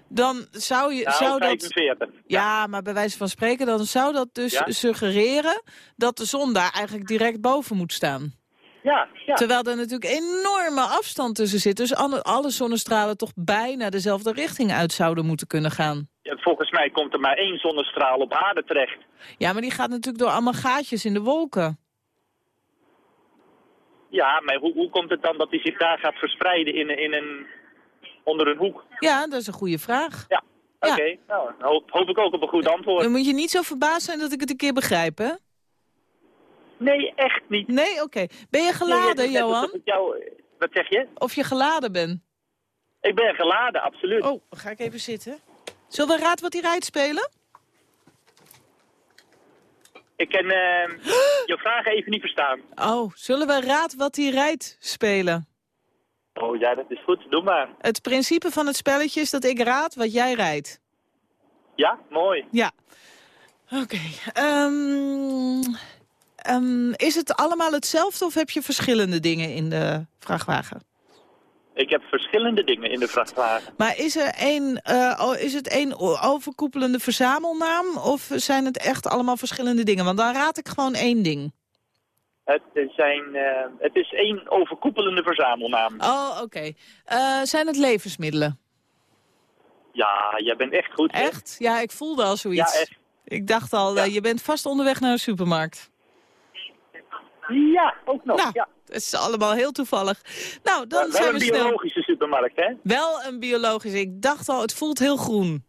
Speaker 3: dan zou, je,
Speaker 13: nou,
Speaker 3: zou dat...
Speaker 13: 45.
Speaker 3: Ja, maar bij wijze van spreken, dan zou dat dus
Speaker 13: Ja.
Speaker 3: suggereren... dat de zon daar eigenlijk direct boven moet staan.
Speaker 13: Ja, ja.
Speaker 3: Terwijl er natuurlijk enorme afstand tussen zit. Dus alle, zonnestralen toch bijna dezelfde richting uit zouden moeten kunnen gaan.
Speaker 13: Ja, Volgens mij komt er maar één zonnestraal op aarde terecht.
Speaker 3: Ja, maar die gaat natuurlijk door allemaal gaatjes in de wolken.
Speaker 13: Ja, maar hoe, hoe komt het dan dat hij zich daar gaat verspreiden in, in een, onder een hoek?
Speaker 3: Ja, dat is een goede vraag.
Speaker 13: Ja,
Speaker 3: Ja.
Speaker 13: oké. Nou, hoop, hoop ik ook op een goed antwoord.
Speaker 3: Dan moet je niet zo verbaasd zijn dat ik het een keer begrijp, hè?
Speaker 13: Nee, echt niet.
Speaker 3: Nee, oké. Ben je geladen, Johan?
Speaker 13: jou- wat zeg je?
Speaker 3: Of je geladen bent?
Speaker 13: Ik ben geladen, absoluut.
Speaker 3: Oh, dan ga ik even zitten. Zullen we Raad wat hij rijdt spelen?
Speaker 13: Ik kan eh, je vraag even niet verstaan.
Speaker 3: Oh, zullen we Raad wat hij rijdt spelen?
Speaker 13: Oh ja, dat is goed. Doe maar.
Speaker 3: Het principe van het spelletje is dat ik raad wat jij rijdt.
Speaker 13: Ja, mooi.
Speaker 3: Ja. Oké. ehm, ehm, is het allemaal hetzelfde of heb je verschillende dingen in de vrachtwagen?
Speaker 13: Ik heb verschillende dingen in de vrachtwagen.
Speaker 3: Maar is, er één, eh, oh, is het één overkoepelende verzamelnaam of zijn het echt allemaal verschillende dingen? Want dan raad ik gewoon één ding.
Speaker 13: Het, zijn, eh, het is één overkoepelende verzamelnaam.
Speaker 3: Oh, oké. Eh, zijn het levensmiddelen?
Speaker 13: Ja, jij bent echt goed. hè?
Speaker 3: Echt? Ja, ik voelde al zoiets.
Speaker 13: Ja, echt.
Speaker 3: Ik dacht al, eh, je bent vast onderweg naar een supermarkt.
Speaker 13: Ja, ook nog.
Speaker 3: Nou,
Speaker 13: ja.
Speaker 3: Het is allemaal heel toevallig. Nou, dan
Speaker 13: wel
Speaker 3: zijn
Speaker 13: een
Speaker 3: we snel.
Speaker 13: biologische supermarkt, hè?
Speaker 3: Wel een biologische. Ik dacht al, het voelt heel groen.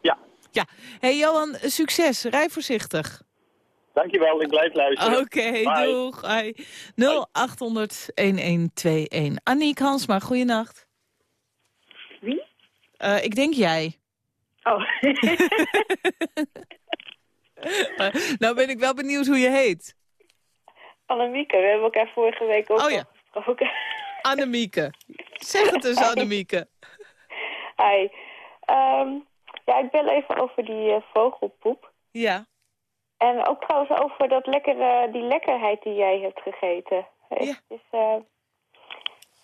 Speaker 13: Ja.
Speaker 3: Ja. hey Johan, succes. Rij voorzichtig.
Speaker 13: Dankjewel, ik blijf luisteren.
Speaker 3: Oké,
Speaker 13: Bye.
Speaker 3: doeg. Hoi. 0800-1121. Aniek Hansma, goeienacht.
Speaker 14: Wie?
Speaker 3: Eh, ik denk jij.
Speaker 14: Oh.
Speaker 3: Nou ben ik wel benieuwd hoe je heet.
Speaker 14: Annemieke, we hebben elkaar vorige week ook
Speaker 3: Oh ja.
Speaker 14: gesproken.
Speaker 3: Annemieke. Zeg het eens, Annemieke.
Speaker 14: Hi. Ehm, ja, ik bel even over die eh, vogelpoep.
Speaker 3: Ja.
Speaker 14: En ook trouwens over dat lekkere, die lekkerheid die jij hebt gegeten. Ja. Dus, eh,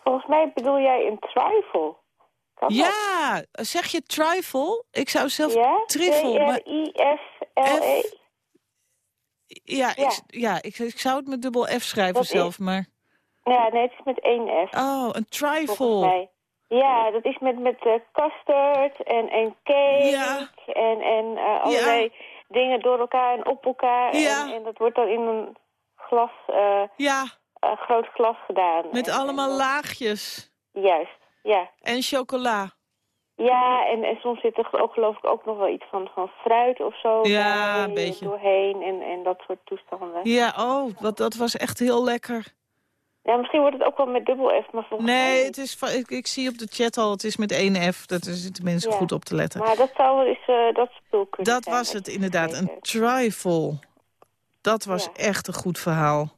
Speaker 14: volgens mij bedoel jij een trifle. Kan dat?
Speaker 3: Ja, zeg je trifle? Ik zou zelf
Speaker 14: Ja?
Speaker 3: triffel... maar-
Speaker 14: T-R-I-F-L-E?
Speaker 3: Ja,
Speaker 14: Ja.
Speaker 3: Ik, ja ik, ik zou het met dubbel F schrijven
Speaker 14: Dat is-
Speaker 3: zelf, maar...
Speaker 14: Ja, nee, het is met één F.
Speaker 3: Oh, een trifle.
Speaker 14: Ja, dat is met, met eh, custard en, en cake
Speaker 3: Ja.
Speaker 14: en, en eh, allerlei dingen door elkaar en op elkaar.
Speaker 3: Ja.
Speaker 14: En, en dat wordt dan in een glas, eh,
Speaker 3: Ja,
Speaker 14: eh, groot glas gedaan.
Speaker 3: met
Speaker 14: En-
Speaker 3: allemaal
Speaker 14: en,
Speaker 3: laagjes.
Speaker 14: Juist, ja.
Speaker 3: En chocola.
Speaker 14: Ja, en, en soms zit er ook geloof ik ook nog wel iets van, van fruit of zo.
Speaker 3: Ja,
Speaker 14: bij,
Speaker 3: een beetje.
Speaker 14: Doorheen en, en dat soort toestanden.
Speaker 3: Ja, oh, wat, dat was echt heel lekker.
Speaker 14: Ja, misschien wordt het ook wel met dubbel F, maar volgens mij
Speaker 3: Nee,
Speaker 14: niet.
Speaker 3: het is, ik, ik zie op de chat al, het is met één F. Dat is tenminste
Speaker 14: Ja.
Speaker 3: goed op te letten.
Speaker 14: Maar dat zou wel eens eh, dat spul kunnen
Speaker 3: Dat
Speaker 14: zijn
Speaker 3: was het inderdaad, een trifle. Dat was
Speaker 14: Ja.
Speaker 3: echt een goed verhaal.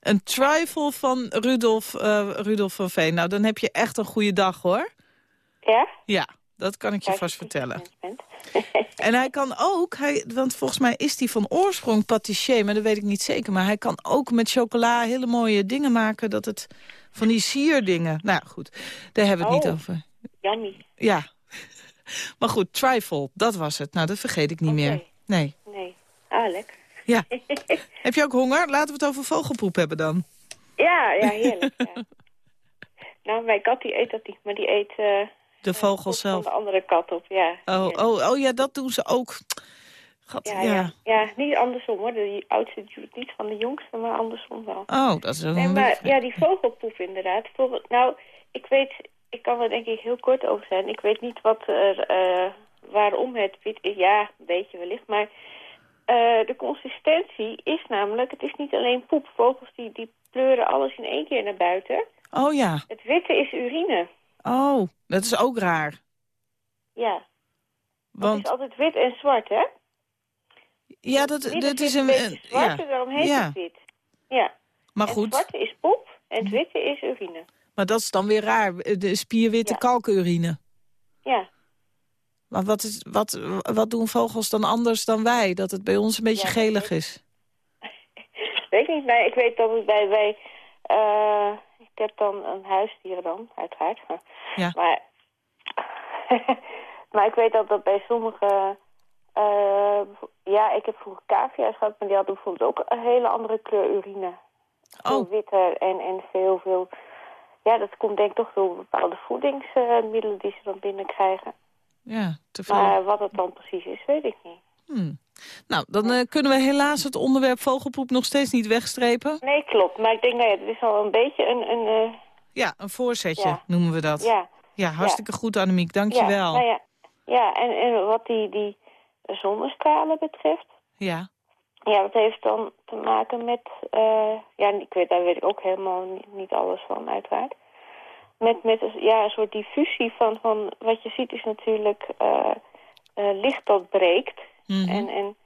Speaker 3: Een trifle van Rudolf, eh, Rudolf van Veen. Nou, dan heb je echt een goede dag, hoor.
Speaker 14: Ja?
Speaker 3: Ja, dat kan ik je vast vertellen. En hij kan ook, hij, want volgens mij is hij van oorsprong patissier, maar dat weet ik niet zeker. Maar hij kan ook met chocola hele mooie dingen maken, dat het van die sierdingen. Nou goed, daar hebben we het niet
Speaker 14: Oh.
Speaker 3: over.
Speaker 14: Yummy.
Speaker 3: Ja, maar goed, trifle, dat was het. Nou, dat vergeet ik niet meer. Nee.
Speaker 14: Nee. Ah, lekker.
Speaker 3: Ja. Heb je ook honger? Laten we het over vogelpoep hebben dan.
Speaker 14: Ja, ja, heerlijk. ja. Nou, mijn kat die eet dat niet, maar die eet eh
Speaker 3: De vogel
Speaker 14: van
Speaker 3: zelf.
Speaker 14: de andere kat op, ja.
Speaker 3: Oh, oh, oh ja, dat doen ze ook.
Speaker 14: Ja,
Speaker 3: ja.
Speaker 14: ja. ja, niet andersom hoor. De oudste duurt niet van de jongste, maar andersom wel.
Speaker 3: Oh, dat is
Speaker 14: Nee,
Speaker 3: een
Speaker 14: maar
Speaker 3: beetje-
Speaker 14: ja, die vogelpoep inderdaad. Nou, ik weet, ik kan er denk ik heel kort over zijn. Ik weet niet wat er, eh, waarom het wit is. Ja, een beetje wellicht, maar eh, de consistentie is namelijk, het is niet alleen poep. Vogels die, die pleuren alles in één keer naar buiten.
Speaker 3: Oh ja.
Speaker 14: Het witte is urine.
Speaker 3: Oh, dat is ook raar.
Speaker 14: Ja. Het
Speaker 3: Want
Speaker 14: is altijd wit en zwart, hè?
Speaker 3: ja, dat, dat is een... een-
Speaker 14: zwart
Speaker 3: ja.
Speaker 14: daarom heet
Speaker 3: Ja.
Speaker 14: het wit. Ja.
Speaker 3: Maar
Speaker 14: En
Speaker 3: goed,
Speaker 14: het zwarte is poep en het witte is urine.
Speaker 3: maar dat is dan weer raar. De spierwitte
Speaker 14: Ja.
Speaker 3: kalkurine.
Speaker 14: Ja.
Speaker 3: Maar wat, is, wat, wat doen vogels dan anders dan wij? Dat het bij ons een beetje
Speaker 14: Ja,
Speaker 3: gelig is.
Speaker 14: Weet ik niet, maar ik weet dat het bij... bij eh, ik heb dan een huisdier dan, uiteraard.
Speaker 3: Ja.
Speaker 14: Maar, maar ik weet dat dat bij sommige... eh, ja, ik heb vroeger cavia's gehad, maar die hadden bijvoorbeeld ook een hele andere kleur urine. Veel
Speaker 3: Oh,
Speaker 14: witter en, en veel, veel... Ja, dat komt denk ik toch door bepaalde voedingsmiddelen die ze dan binnenkrijgen.
Speaker 3: ja, te veel.
Speaker 14: Maar wat het dan precies is, weet ik niet.
Speaker 3: Hmm. Nou, dan eh, kunnen we helaas het onderwerp vogelpoep nog steeds niet wegstrepen.
Speaker 14: Nee, klopt. Maar ik denk, nou ja, het is al een beetje een... een eh,
Speaker 3: Ja, een voorzetje
Speaker 14: Ja.
Speaker 3: noemen we dat.
Speaker 14: ja,
Speaker 3: Ja, hartstikke goed, Annemiek. Dank je
Speaker 14: Ja,
Speaker 3: wel.
Speaker 14: nou ja, ja en, en wat die, die zonnestralen betreft...
Speaker 3: Ja.
Speaker 14: Ja, dat heeft dan te maken met... eh, ja, ik weet, daar weet ik ook helemaal niet, niet alles van, uiteraard. Met, met een- ja, een soort diffusie van, van... Wat je ziet is natuurlijk licht dat breekt.
Speaker 3: Mhm.
Speaker 14: En, en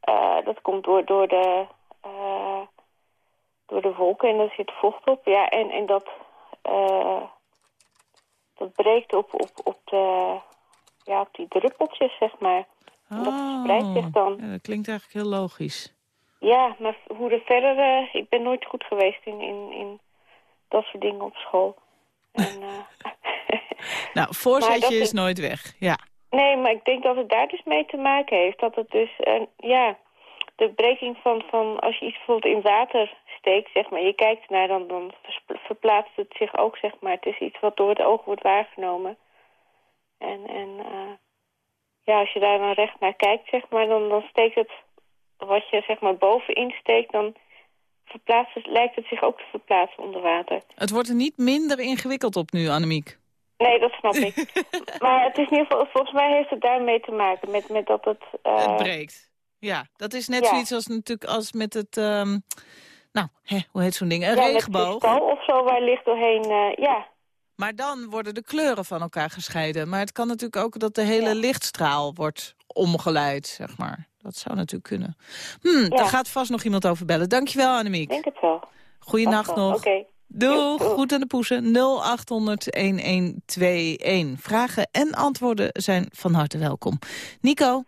Speaker 14: eh, dat komt door, door, de, eh, door de wolken en daar zit vocht op. Ja, en, en dat, eh, dat breekt op, op, op, de, ja, op die druppeltjes, zeg maar. Dat verspreidt zich dan.
Speaker 3: Oh, Ja, dat klinkt eigenlijk heel logisch.
Speaker 14: Ja, maar hoe er verder... ik ben nooit goed geweest in, in, in dat soort dingen op school. En,
Speaker 3: Nou, voorzetje is- nooit weg. Ja.
Speaker 14: Nee, maar ik denk dat het daar dus mee te maken heeft. Dat het dus, eh, ja, de breking van, van als je iets bijvoorbeeld in water steekt, zeg maar, je kijkt ernaar, dan, dan verplaatst het zich ook, zeg maar. Het is iets wat door het oog wordt waargenomen. En, en eh, ja, als je daar dan recht naar kijkt, zeg maar, dan, dan steekt het, wat je zeg maar bovenin steekt, dan verplaatst lijkt het zich ook te verplaatsen onder water.
Speaker 3: Het wordt er niet minder ingewikkeld op nu, Annemiek.
Speaker 14: Nee, dat snap ik. maar het is in ieder geval, volgens mij heeft het daarmee te maken. Met, met dat het... eh,
Speaker 3: Het breekt. Ja, dat is net
Speaker 14: ja.
Speaker 3: zoiets als natuurlijk als met het... ehm, nou, hè, hoe heet zo'n ding? Een
Speaker 14: ja,
Speaker 3: regenboog.
Speaker 14: kristal of zo waar licht doorheen... eh, ja,
Speaker 3: Maar dan worden de kleuren van elkaar gescheiden. Maar het kan natuurlijk ook dat de hele lichtstraal wordt omgeleid, zeg maar. Dat zou natuurlijk kunnen. Hm,
Speaker 14: Ja.
Speaker 3: Daar gaat vast nog iemand over bellen. Dankjewel, Annemiek.
Speaker 14: ik denk het wel.
Speaker 3: Goeienacht nog.
Speaker 14: Oké,
Speaker 3: Doeg, goed aan de poesen. 0800-1121. Vragen en antwoorden zijn van harte welkom. Nico?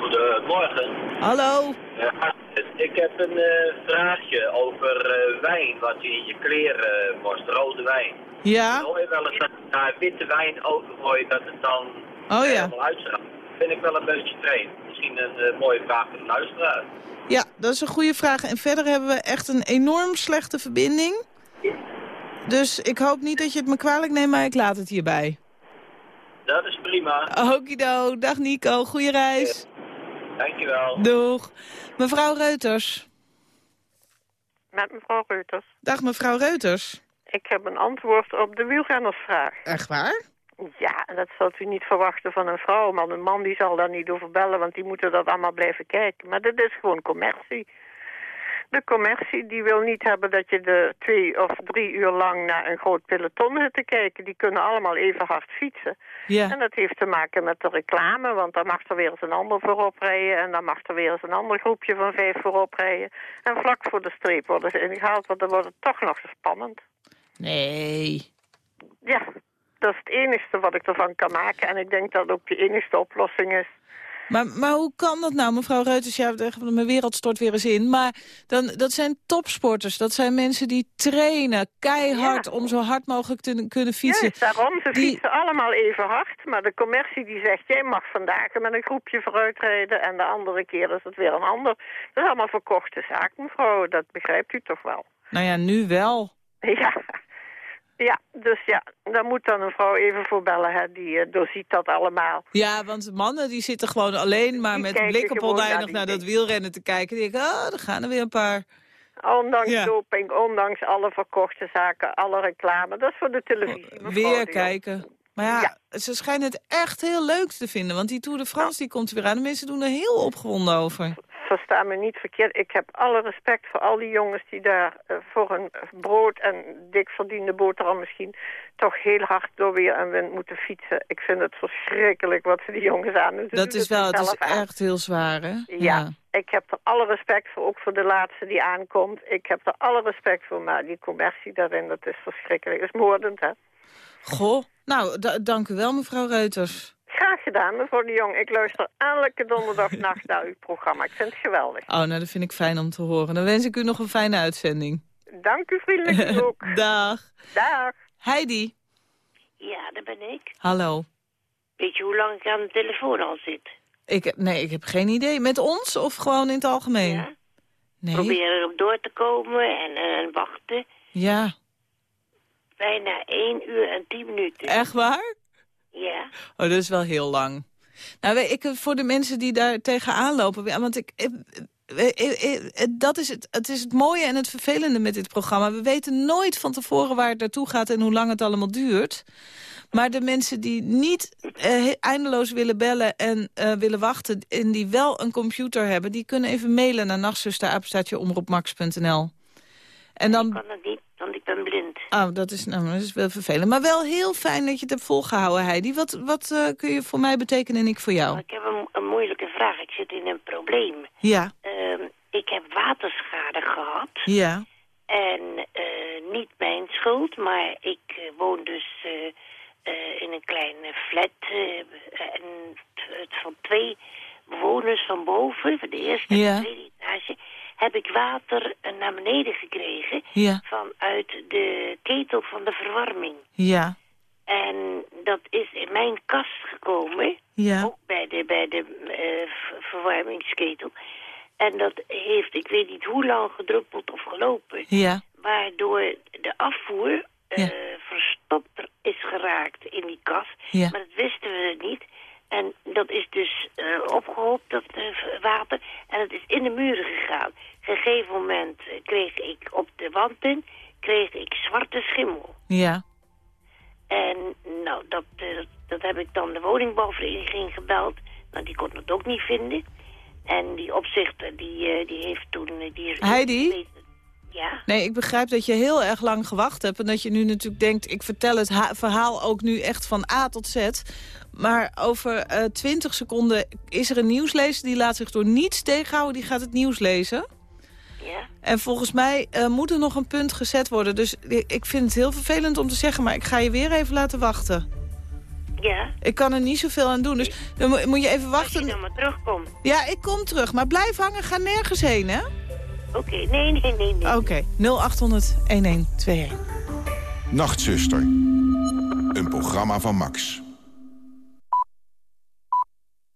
Speaker 15: Goedemorgen.
Speaker 3: Hallo?
Speaker 15: Ja, ik heb een eh, vraagje over eh, wijn, wat je in je kleren uh, moest, rode wijn.
Speaker 3: Ja?
Speaker 15: Ik hoor je wel eens dat je naar witte wijn overgooit, dat het dan
Speaker 3: Oh ja.
Speaker 15: helemaal uitstraalt. Vind ik wel een beetje vreemd. Misschien een eh, mooie vraag voor de luisteraar.
Speaker 3: Ja, dat is een goede vraag. En verder hebben we echt een enorm slechte verbinding. Dus ik hoop niet dat je het me kwalijk neemt, maar ik laat het hierbij.
Speaker 15: Dat is prima.
Speaker 3: Okido, dag Nico, goede reis.
Speaker 15: Dankjewel.
Speaker 3: Doeg. Mevrouw Reuters.
Speaker 16: Met mevrouw Reuters.
Speaker 3: Dag mevrouw Reuters.
Speaker 16: Ik heb een antwoord op de wielrennersvraag.
Speaker 3: Echt waar?
Speaker 16: Ja, dat zult u niet verwachten van een vrouw. Maar een man die zal daar niet over bellen, want die moeten dat allemaal blijven kijken. Maar dit is gewoon commercie. De commercie die wil niet hebben dat je de twee of drie uur lang naar een groot peloton zit te kijken. Die kunnen allemaal even hard fietsen.
Speaker 3: Ja.
Speaker 16: En dat heeft te maken met de reclame, want dan mag er weer eens een ander voorop rijden. En dan mag er weer eens een ander groepje van vijf voorop rijden. En vlak voor de streep worden ze ingehaald, want dan wordt het toch nog spannend.
Speaker 3: Nee.
Speaker 16: Ja, dat is het enige wat ik ervan kan maken. En ik denk dat het ook de enige oplossing is.
Speaker 3: Maar, maar hoe kan dat nou, mevrouw Reuters? Ja, mijn wereld stort weer eens in. Maar dan, dat zijn topsporters. Dat zijn mensen die trainen keihard om zo hard mogelijk te kunnen fietsen.
Speaker 16: Juist, daarom. Ze
Speaker 3: Die-
Speaker 16: fietsen allemaal even hard. Maar de commercie die zegt, jij mag vandaag met een groepje vooruit rijden. En de andere keer is het weer een ander. Dat is allemaal verkochte zaak, mevrouw. Dat begrijpt u toch wel?
Speaker 3: Nou ja, nu wel.
Speaker 16: Ja. Ja, dus ja, daar moet dan een vrouw even voor bellen. Hè. Die eh, doorziet dat allemaal.
Speaker 3: Ja, want mannen die zitten gewoon alleen maar
Speaker 16: Die
Speaker 3: met
Speaker 16: gewoon naar
Speaker 3: oneindig naar dat wielrennen te kijken. Die denken, oh, er gaan er weer een paar.
Speaker 16: Ondanks
Speaker 3: Ja.
Speaker 16: doping, ondanks alle verkochte zaken, alle reclame. Dat is voor de televisie. de
Speaker 3: Weer kijken. Maar ja, ze schijnen het echt heel leuk te vinden. Want die Tour de France die komt er weer aan. De mensen doen er heel opgewonden over.
Speaker 16: Versta me niet verkeerd. Ik heb alle respect voor al die jongens die daar eh, voor hun brood en dik verdiende boterham misschien toch heel hard door weer en wind moeten fietsen. Ik vind het verschrikkelijk wat ze die jongens aan doen.
Speaker 3: Dat is wel, het is
Speaker 16: aan.
Speaker 3: echt heel zwaar, hè?
Speaker 16: Ja. ik heb er alle respect voor, ook voor de laatste die aankomt. Ik heb er alle respect voor, maar die commercie daarin, dat is verschrikkelijk. Dat is moordend, hè?
Speaker 3: Goh, nou, da- dank u wel, mevrouw Reuters.
Speaker 16: Graag gedaan, mevrouw de Jong. Ik luister elke donderdagnacht naar uw programma. Ik vind het geweldig.
Speaker 3: Oh, nou, dat vind ik fijn om te horen. Dan wens ik u nog een fijne uitzending.
Speaker 16: Dank u vriendelijk ook.
Speaker 3: Dag.
Speaker 16: Dag.
Speaker 3: Heidi.
Speaker 17: Ja, dat ben ik.
Speaker 3: Hallo.
Speaker 17: Weet je hoe lang ik aan de telefoon al zit?
Speaker 3: Ik, heb- nee, ik heb geen idee. Met ons of gewoon in het algemeen? Nee.
Speaker 17: Probeer erop door te komen en, en wachten.
Speaker 3: Ja,
Speaker 17: Bijna 1 uur en 10 minuten.
Speaker 3: echt waar?
Speaker 17: Ja.
Speaker 3: Oh, dat is wel heel lang. Nou, weet ik, voor de mensen die daar tegenaan lopen... Want ik, dat is het, het is het mooie en het vervelende met dit programma. We weten nooit van tevoren waar het naartoe gaat en hoe lang het allemaal duurt. Maar de mensen die niet eh, eindeloos willen bellen en eh, willen wachten... en die wel een computer hebben... die kunnen even mailen naar nachtzusterapenstaatjeomroepmax.nl. En dan...
Speaker 17: Ik kan het niet, ben blind.
Speaker 3: Oh, dat is, nou, dat is wel vervelend. Maar wel heel fijn dat je het hebt volgehouden, Heidi. Wat, wat eh, kun je voor mij betekenen en ik voor jou?
Speaker 17: Ik heb een, een moeilijke vraag. Ik zit in een probleem.
Speaker 3: Ja,
Speaker 17: Ehm, ik heb waterschade gehad.
Speaker 3: ja,
Speaker 17: En eh, niet mijn schuld, maar ik eh, woon dus in een kleine flat. en het, het van twee bewoners van boven, van de eerste
Speaker 3: Ja.
Speaker 17: en de tweede etage, heb ik water eh, naar beneden gekregen
Speaker 3: ja,
Speaker 17: vanuit de ketel van de verwarming.
Speaker 3: ja,
Speaker 17: En dat is in mijn kast gekomen,
Speaker 3: ja.
Speaker 17: ook bij de, bij de eh, ver- verwarmingsketel. En dat heeft, ik weet niet hoe lang gedruppeld of gelopen
Speaker 3: Ja,
Speaker 17: waardoor de afvoer eh, verstopt is geraakt in die kast.
Speaker 3: Ja.
Speaker 17: Maar dat wisten we niet. En dat is dus eh, opgehoopt, dat water. En het is in de muren gegaan. Op een gegeven moment kreeg ik op de wanten kreeg ik zwarte schimmel.
Speaker 3: ja.
Speaker 17: En nou, dat, eh, dat heb ik dan de woningbouwvereniging gebeld. Nou, die kon het ook niet vinden. En die opzichter, die, eh, die heeft toen... eh, die
Speaker 3: Heidi?
Speaker 17: Ja?
Speaker 3: Nee, ik begrijp dat je heel erg lang gewacht hebt... en dat je nu natuurlijk denkt, ik vertel het ha- verhaal ook nu echt van A tot Z... Maar over eh 20 seconden is er een nieuwslezer... die laat zich door niets tegenhouden, die gaat het nieuws lezen.
Speaker 17: Ja.
Speaker 3: En volgens mij eh, moet er nog een punt gezet worden. Dus ik vind het heel vervelend om te zeggen... maar ik ga je weer even laten wachten.
Speaker 17: Ja.
Speaker 3: Ik kan er niet zoveel aan doen. Dus dan moet, moet je even
Speaker 17: Als je
Speaker 3: wachten.
Speaker 17: dan maar terugkomt.
Speaker 3: Ja, ik kom terug. Maar blijf hangen, ga nergens heen, hè?
Speaker 17: Oké, nee, nee, nee, nee.
Speaker 3: Oké, 0800 1121.
Speaker 18: Nachtzuster. Een programma van Max.